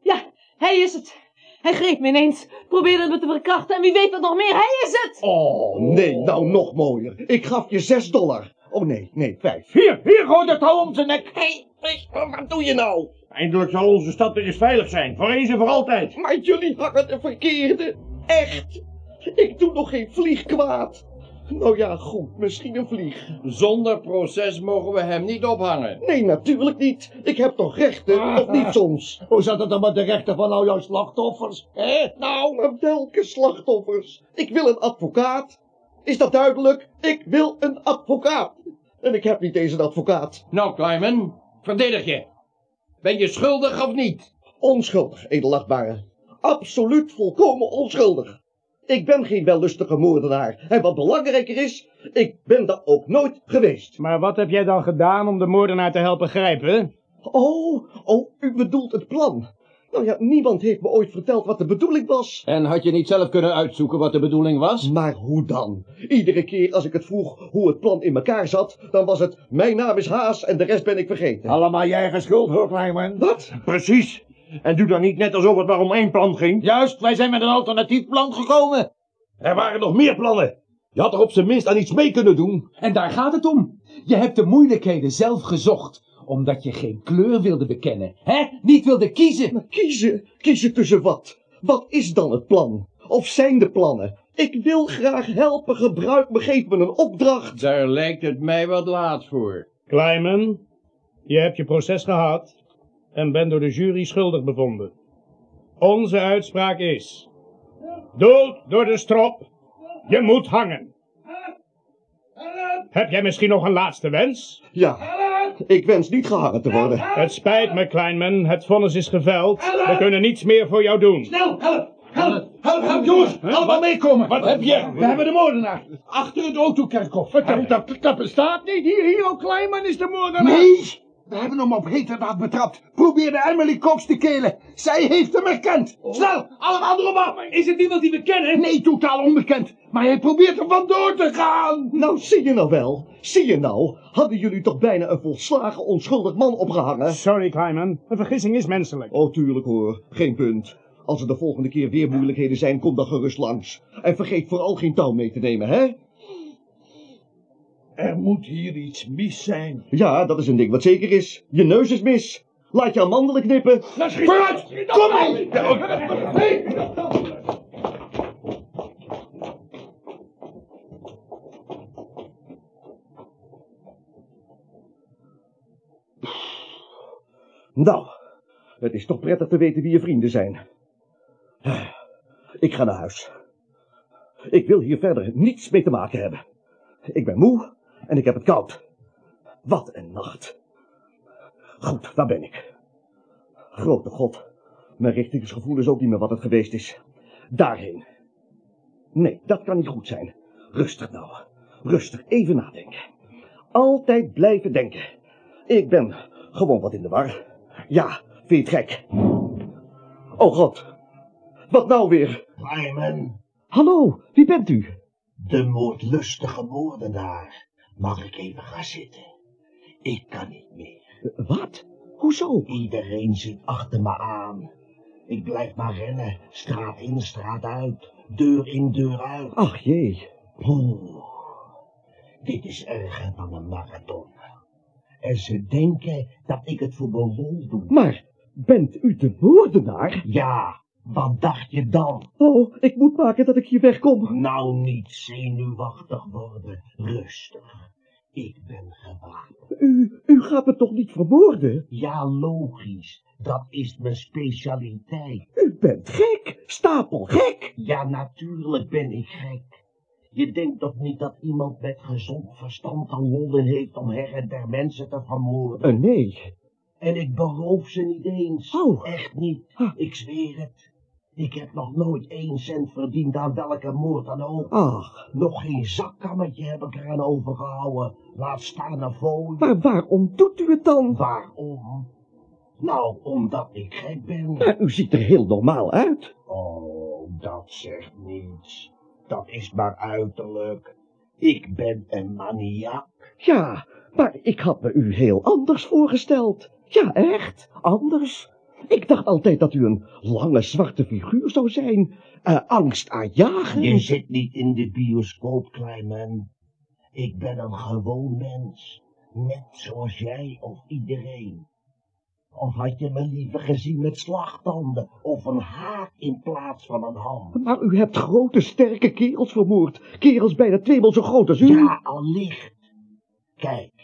Speaker 12: ja, hij is het. Hij greep me ineens, probeerde me te verkrachten en wie weet wat nog meer, hij is het!
Speaker 3: Oh, nee, nou nog mooier. Ik gaf je zes dollar. Oh nee, nee, vijf.
Speaker 15: Hier, hier, gooi dat touw om zijn nek.
Speaker 3: Hé, hey, wat doe je nou?
Speaker 5: Eindelijk zal onze stad weer eens veilig zijn, voor eens en voor altijd.
Speaker 3: Maar jullie hangen de verkeerde. Echt. Ik doe nog geen vlieg kwaad. Nou ja, goed, misschien een vlieg.
Speaker 14: Zonder proces mogen we hem niet ophangen.
Speaker 3: Nee, natuurlijk niet. Ik heb toch rechten, of niet soms?
Speaker 5: Hoe zat het dan met de rechten van al jouw slachtoffers? Hé?
Speaker 3: Nou, maar welke slachtoffers? Ik wil een advocaat. Is dat duidelijk? Ik wil een advocaat. En ik heb niet eens een advocaat.
Speaker 14: Nou, Kleiman, verdedig je. Ben je schuldig of niet?
Speaker 3: Onschuldig, edelachtbare. Absoluut volkomen onschuldig. Ik ben geen wellustige moordenaar. En wat belangrijker is, ik ben dat ook nooit geweest.
Speaker 19: Maar wat heb jij dan gedaan om de moordenaar te helpen grijpen?
Speaker 3: Oh, oh, u bedoelt het plan. Nou ja, niemand heeft me ooit verteld wat de bedoeling was.
Speaker 7: En had je niet zelf kunnen uitzoeken wat de bedoeling was?
Speaker 3: Maar hoe dan? Iedere keer als ik het vroeg hoe het plan in elkaar zat, dan was het, mijn naam is Haas en de rest ben ik vergeten.
Speaker 5: Allemaal jij eigen schuld hoor, Kleinman.
Speaker 3: Wat?
Speaker 5: Precies. En doe dan niet net alsof het maar om één plan ging.
Speaker 15: Juist, wij zijn met een alternatief plan gekomen.
Speaker 5: Er waren nog meer plannen. Je had er op zijn minst aan iets mee kunnen doen.
Speaker 6: En daar gaat het om. Je hebt de moeilijkheden zelf gezocht, omdat je geen kleur wilde bekennen. Hè? Niet wilde kiezen.
Speaker 3: Maar kiezen? Kiezen tussen wat? Wat is dan het plan? Of zijn de plannen? Ik wil graag helpen, gebruik me, geef me een opdracht.
Speaker 14: Daar lijkt het mij wat laat voor.
Speaker 19: Kleiman, je hebt je proces gehad en bent door de jury schuldig bevonden. Onze uitspraak is... Dood door de strop, je moet hangen. Heb jij misschien nog een laatste wens?
Speaker 3: Ja, Ik wens niet gehangen te worden.
Speaker 19: Het spijt me, Kleinman. Het vonnis is geveld. We kunnen niets meer voor jou doen.
Speaker 16: Snel, help! Help, help, help, jongens! Allemaal meekomen!
Speaker 5: Wat heb je?
Speaker 16: We hebben de moordenaar. Achter het autokerkhof.
Speaker 5: Dat, dat, dat bestaat niet. Hier, Hero Kleinman is de moordenaar.
Speaker 16: Nee! We hebben hem op heterdaad betrapt. Probeerde Emily Cox te kelen. Zij heeft hem herkend. Snel, allemaal erop af.
Speaker 6: Is het iemand die we kennen?
Speaker 16: Nee, totaal onbekend. Maar hij probeert er vandoor te gaan.
Speaker 3: Nou, zie je nou wel? Zie je nou? Hadden jullie toch bijna een volslagen onschuldig man opgehangen?
Speaker 19: Sorry, Kleinman. Een vergissing is menselijk.
Speaker 3: Oh, tuurlijk hoor. Geen punt. Als er de volgende keer weer moeilijkheden zijn, kom dan gerust langs. En vergeet vooral geen touw mee te nemen, hè?
Speaker 5: Er moet hier iets mis zijn.
Speaker 3: Ja, dat is een ding wat zeker is. Je neus is mis. Laat je amandelen knippen.
Speaker 16: Vooruit! Kom mee!
Speaker 3: Nou, het is toch prettig te weten wie je vrienden zijn. Ik ga naar huis. Ik wil hier verder niets mee te maken hebben. Ik ben moe en ik heb het koud. Wat een nacht. Goed, waar ben ik? Grote god, mijn richtingsgevoel is ook niet meer wat het geweest is. Daarheen. Nee, dat kan niet goed zijn. Rustig nou. Rustig, even nadenken. Altijd blijven denken. Ik ben gewoon wat in de war. Ja, vind je het gek? Oh god. Wat nou weer?
Speaker 16: Lyman,
Speaker 3: Hallo, wie bent u?
Speaker 16: de moordlustige moordenaar. Mag ik even gaan zitten? Ik kan niet meer.
Speaker 3: Wat? Hoezo?
Speaker 16: Iedereen zit achter me aan. Ik blijf maar rennen, straat in, straat uit, deur in, deur uit.
Speaker 3: Ach jee.
Speaker 16: Oeh, dit is erger dan een marathon. En ze denken dat ik het voor mijn lol doe.
Speaker 3: Maar bent u de moordenaar?
Speaker 16: Ja, wat dacht je dan?
Speaker 3: Oh, ik moet maken dat ik hier wegkom.
Speaker 16: Nou niet zenuwachtig worden, rustig. Ik ben gewapend.
Speaker 3: U, u gaat me toch niet vermoorden?
Speaker 16: Ja, logisch. Dat is mijn specialiteit.
Speaker 3: U bent gek, stapel gek.
Speaker 16: Ja, natuurlijk ben ik gek. Je denkt toch niet dat iemand met gezond verstand lol in heeft om her en der mensen te vermoorden?
Speaker 3: Uh, nee.
Speaker 16: En ik beroof ze niet eens.
Speaker 3: Oh.
Speaker 16: Echt niet. Ik zweer het. Ik heb nog nooit één cent verdiend aan welke moord dan ook.
Speaker 3: Ach.
Speaker 16: Nog geen zakkammetje heb ik eraan overgehouden. Laat staan een fooi.
Speaker 3: Maar waarom doet u het dan?
Speaker 16: Waarom? Nou, omdat ik gek ben.
Speaker 3: Maar u ziet er heel normaal uit.
Speaker 16: Oh, dat zegt niets. Dat is maar uiterlijk. Ik ben een maniak.
Speaker 3: Ja, maar ik had me u heel anders voorgesteld. Ja, echt, anders. Ik dacht altijd dat u een lange zwarte figuur zou zijn. Uh, angst aanjagen.
Speaker 16: Je zit niet in de bioscoop, Kleinman. Ik ben een gewoon mens. Net zoals jij of iedereen. Of had je me liever gezien met slagtanden of een haak in plaats van een ham?
Speaker 3: Maar u hebt grote, sterke kerels vermoord. Kerels bijna tweemaal zo groot als u.
Speaker 16: Ja, allicht. Kijk,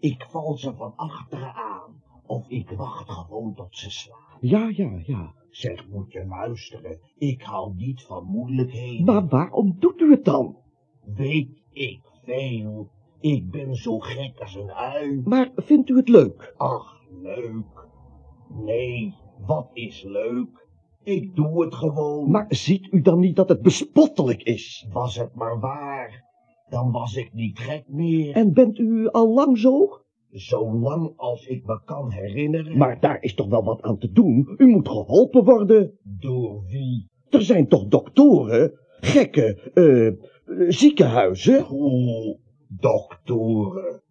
Speaker 16: ik val ze van achteren aan. Of ik wacht gewoon tot ze slaan.
Speaker 3: Ja, ja, ja.
Speaker 16: Zeg, moet je luisteren. Ik hou niet van moeilijkheden.
Speaker 3: Maar waarom doet u het dan?
Speaker 16: Weet ik veel. Ik ben zo gek als een ui.
Speaker 3: Maar vindt u het leuk?
Speaker 16: Ach, leuk. Nee, wat is leuk? Ik doe het gewoon.
Speaker 3: Maar ziet u dan niet dat het bespottelijk is?
Speaker 16: Was het maar waar, dan was ik niet gek meer.
Speaker 3: En bent u al lang zo?
Speaker 16: Zolang als ik me kan herinneren.
Speaker 3: Maar daar is toch wel wat aan te doen? U moet geholpen worden.
Speaker 16: Door wie?
Speaker 3: Er zijn toch doktoren, gekke, eh, ziekenhuizen?
Speaker 16: Oeh, doktoren.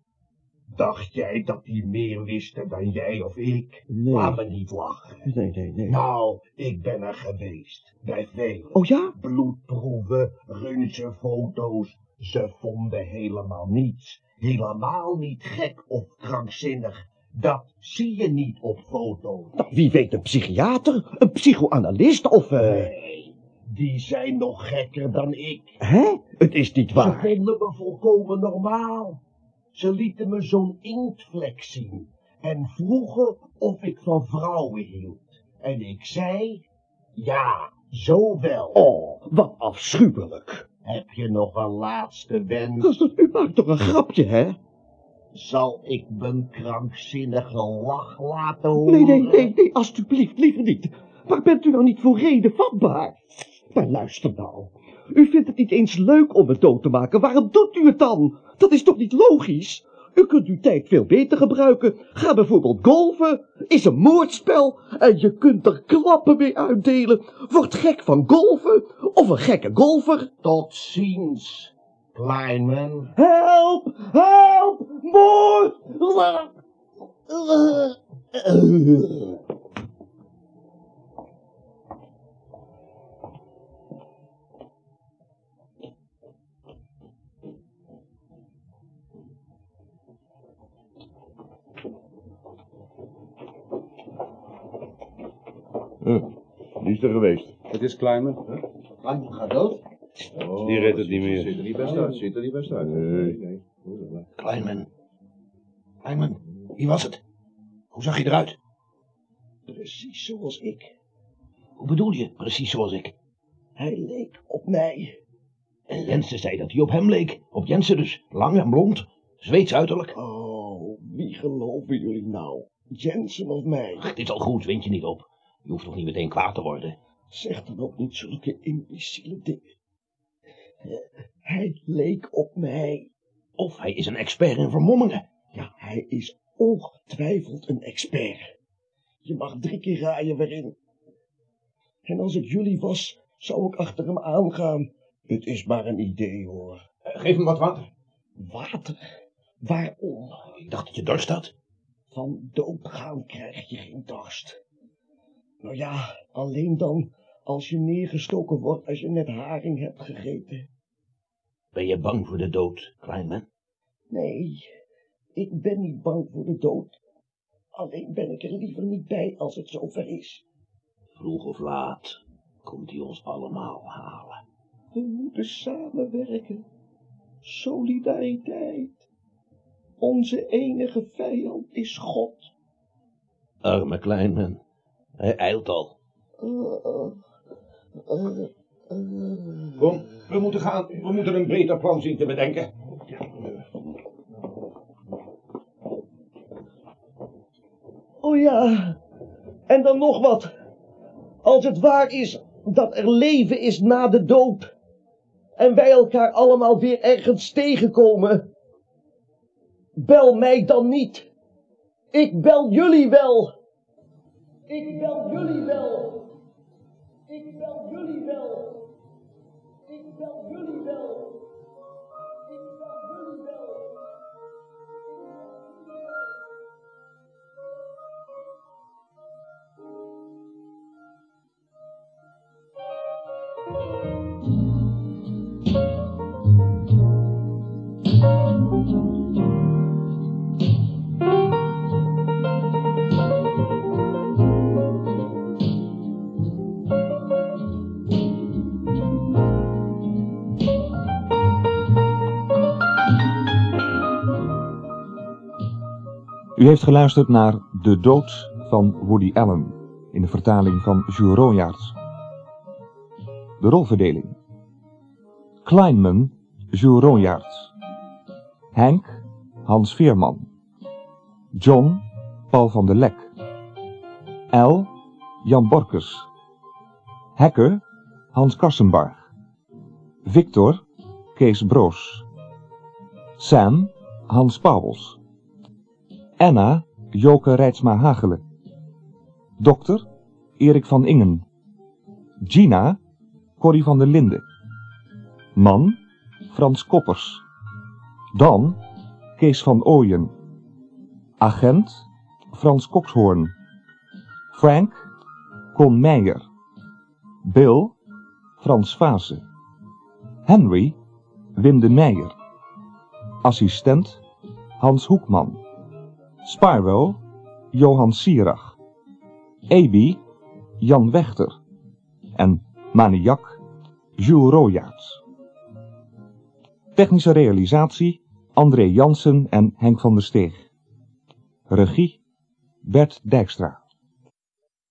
Speaker 16: Dacht jij dat die meer wisten dan jij of ik?
Speaker 3: Nee.
Speaker 16: Laat me niet lachen.
Speaker 3: Nee, nee, nee.
Speaker 16: Nou, ik ben er geweest. Bij veel.
Speaker 3: Oh ja?
Speaker 16: Bloedproeven, röntgenfoto's. Ze vonden helemaal niets. Helemaal niet gek of krankzinnig. Dat zie je niet op foto's.
Speaker 3: Nou, wie weet een psychiater, een psychoanalist of... Uh...
Speaker 16: Nee, die zijn nog gekker dan ik.
Speaker 3: Hè? Het is niet waar.
Speaker 16: Ze vonden me volkomen normaal. Ze lieten me zo'n inktvlek zien en vroegen of ik van vrouwen hield. En ik zei, ja, zo wel.
Speaker 3: Oh, wat afschuwelijk.
Speaker 16: Heb je nog een laatste wens?
Speaker 3: U maakt toch een grapje, hè?
Speaker 15: Zal ik mijn krankzinnige lach laten horen?
Speaker 3: Nee, nee, nee, nee, alstublieft, liever niet. Waar bent u nou niet voor reden vatbaar? Maar luister nou. U vindt het niet eens leuk om me dood te maken. Waarom doet u het dan? Dat is toch niet logisch? U kunt uw tijd veel beter gebruiken. Ga bijvoorbeeld golven. Is een moordspel. En je kunt er klappen mee uitdelen. Word gek van golven. Of een gekke golfer.
Speaker 15: Tot ziens, Kleinman.
Speaker 3: Help! Help! Moord!
Speaker 5: Die is er geweest.
Speaker 20: Het is Kleinman.
Speaker 15: Kleinman gaat dood?
Speaker 5: Die redt het niet meer.
Speaker 20: Ziet er niet best uit. Ziet er niet best uit.
Speaker 5: Nee.
Speaker 20: nee.
Speaker 15: Kleinman. Kleinman, wie was het? Hoe zag je eruit?
Speaker 3: Precies zoals ik.
Speaker 15: Hoe bedoel je, precies zoals ik?
Speaker 3: Hij leek op mij.
Speaker 15: En Jensen zei dat hij op hem leek. Op Jensen dus. Lang en blond. Zweeds uiterlijk.
Speaker 3: Oh, wie geloven jullie nou? Jensen of mij?
Speaker 15: Ach, het is al goed, wind je niet op. Je hoeft toch niet meteen kwaad te worden.
Speaker 3: Zeg dan ook niet zulke imbeciele dingen. Hij leek op mij.
Speaker 15: Of hij is een expert in vermommingen.
Speaker 3: Ja, hij is ongetwijfeld een expert. Je mag drie keer raaien waarin. En als ik jullie was, zou ik achter hem aangaan. Het is maar een idee, hoor.
Speaker 15: geef hem wat water.
Speaker 3: Water? Waarom?
Speaker 15: Ik dacht dat je dorst had.
Speaker 3: Van doodgaan krijg je geen dorst. Nou ja, alleen dan als je neergestoken wordt als je net haring hebt gegeten.
Speaker 15: Ben je bang voor de dood, Kleinman?
Speaker 3: Nee, ik ben niet bang voor de dood. Alleen ben ik er liever niet bij als het zover is.
Speaker 15: Vroeg of laat komt hij ons allemaal halen.
Speaker 3: We moeten samenwerken. Solidariteit. Onze enige vijand is God.
Speaker 15: Arme Kleinman. Hij eilt al.
Speaker 7: Kom, we moeten gaan. We moeten een beter plan zien te bedenken.
Speaker 3: Oh ja, en dan nog wat. Als het waar is dat er leven is na de dood, en wij elkaar allemaal weer ergens tegenkomen, bel mij dan niet. Ik bel jullie wel. Ik bel jullie wel. Ik bel jullie wel. Ik bel jullie wel.
Speaker 2: U heeft geluisterd naar De Dood van Woody Allen in de vertaling van Jules Royaerts. De rolverdeling. Kleinman, Jules Royaerts. Henk, Hans Veerman. John, Paul van der Lek. L, Jan Borkes. Hekker, Hans Karsenbarg. Victor, Kees Broos. Sam, Hans Pauwels. Anna, Joke Rijtsma Hagelen. Dokter, Erik van Ingen. Gina, Corrie van der Linde. Man, Frans Koppers. Dan, Kees van Ooyen. Agent, Frans Kokshoorn. Frank, Con Meijer. Bill, Frans Vase. Henry, Wim de Meijer. Assistent, Hans Hoekman. Sparrow, Johan Sierach. Ebi, Jan Wechter. En Maniak, Jules Royaerts. Technische realisatie, André Jansen en Henk van der Steeg. Regie, Bert Dijkstra.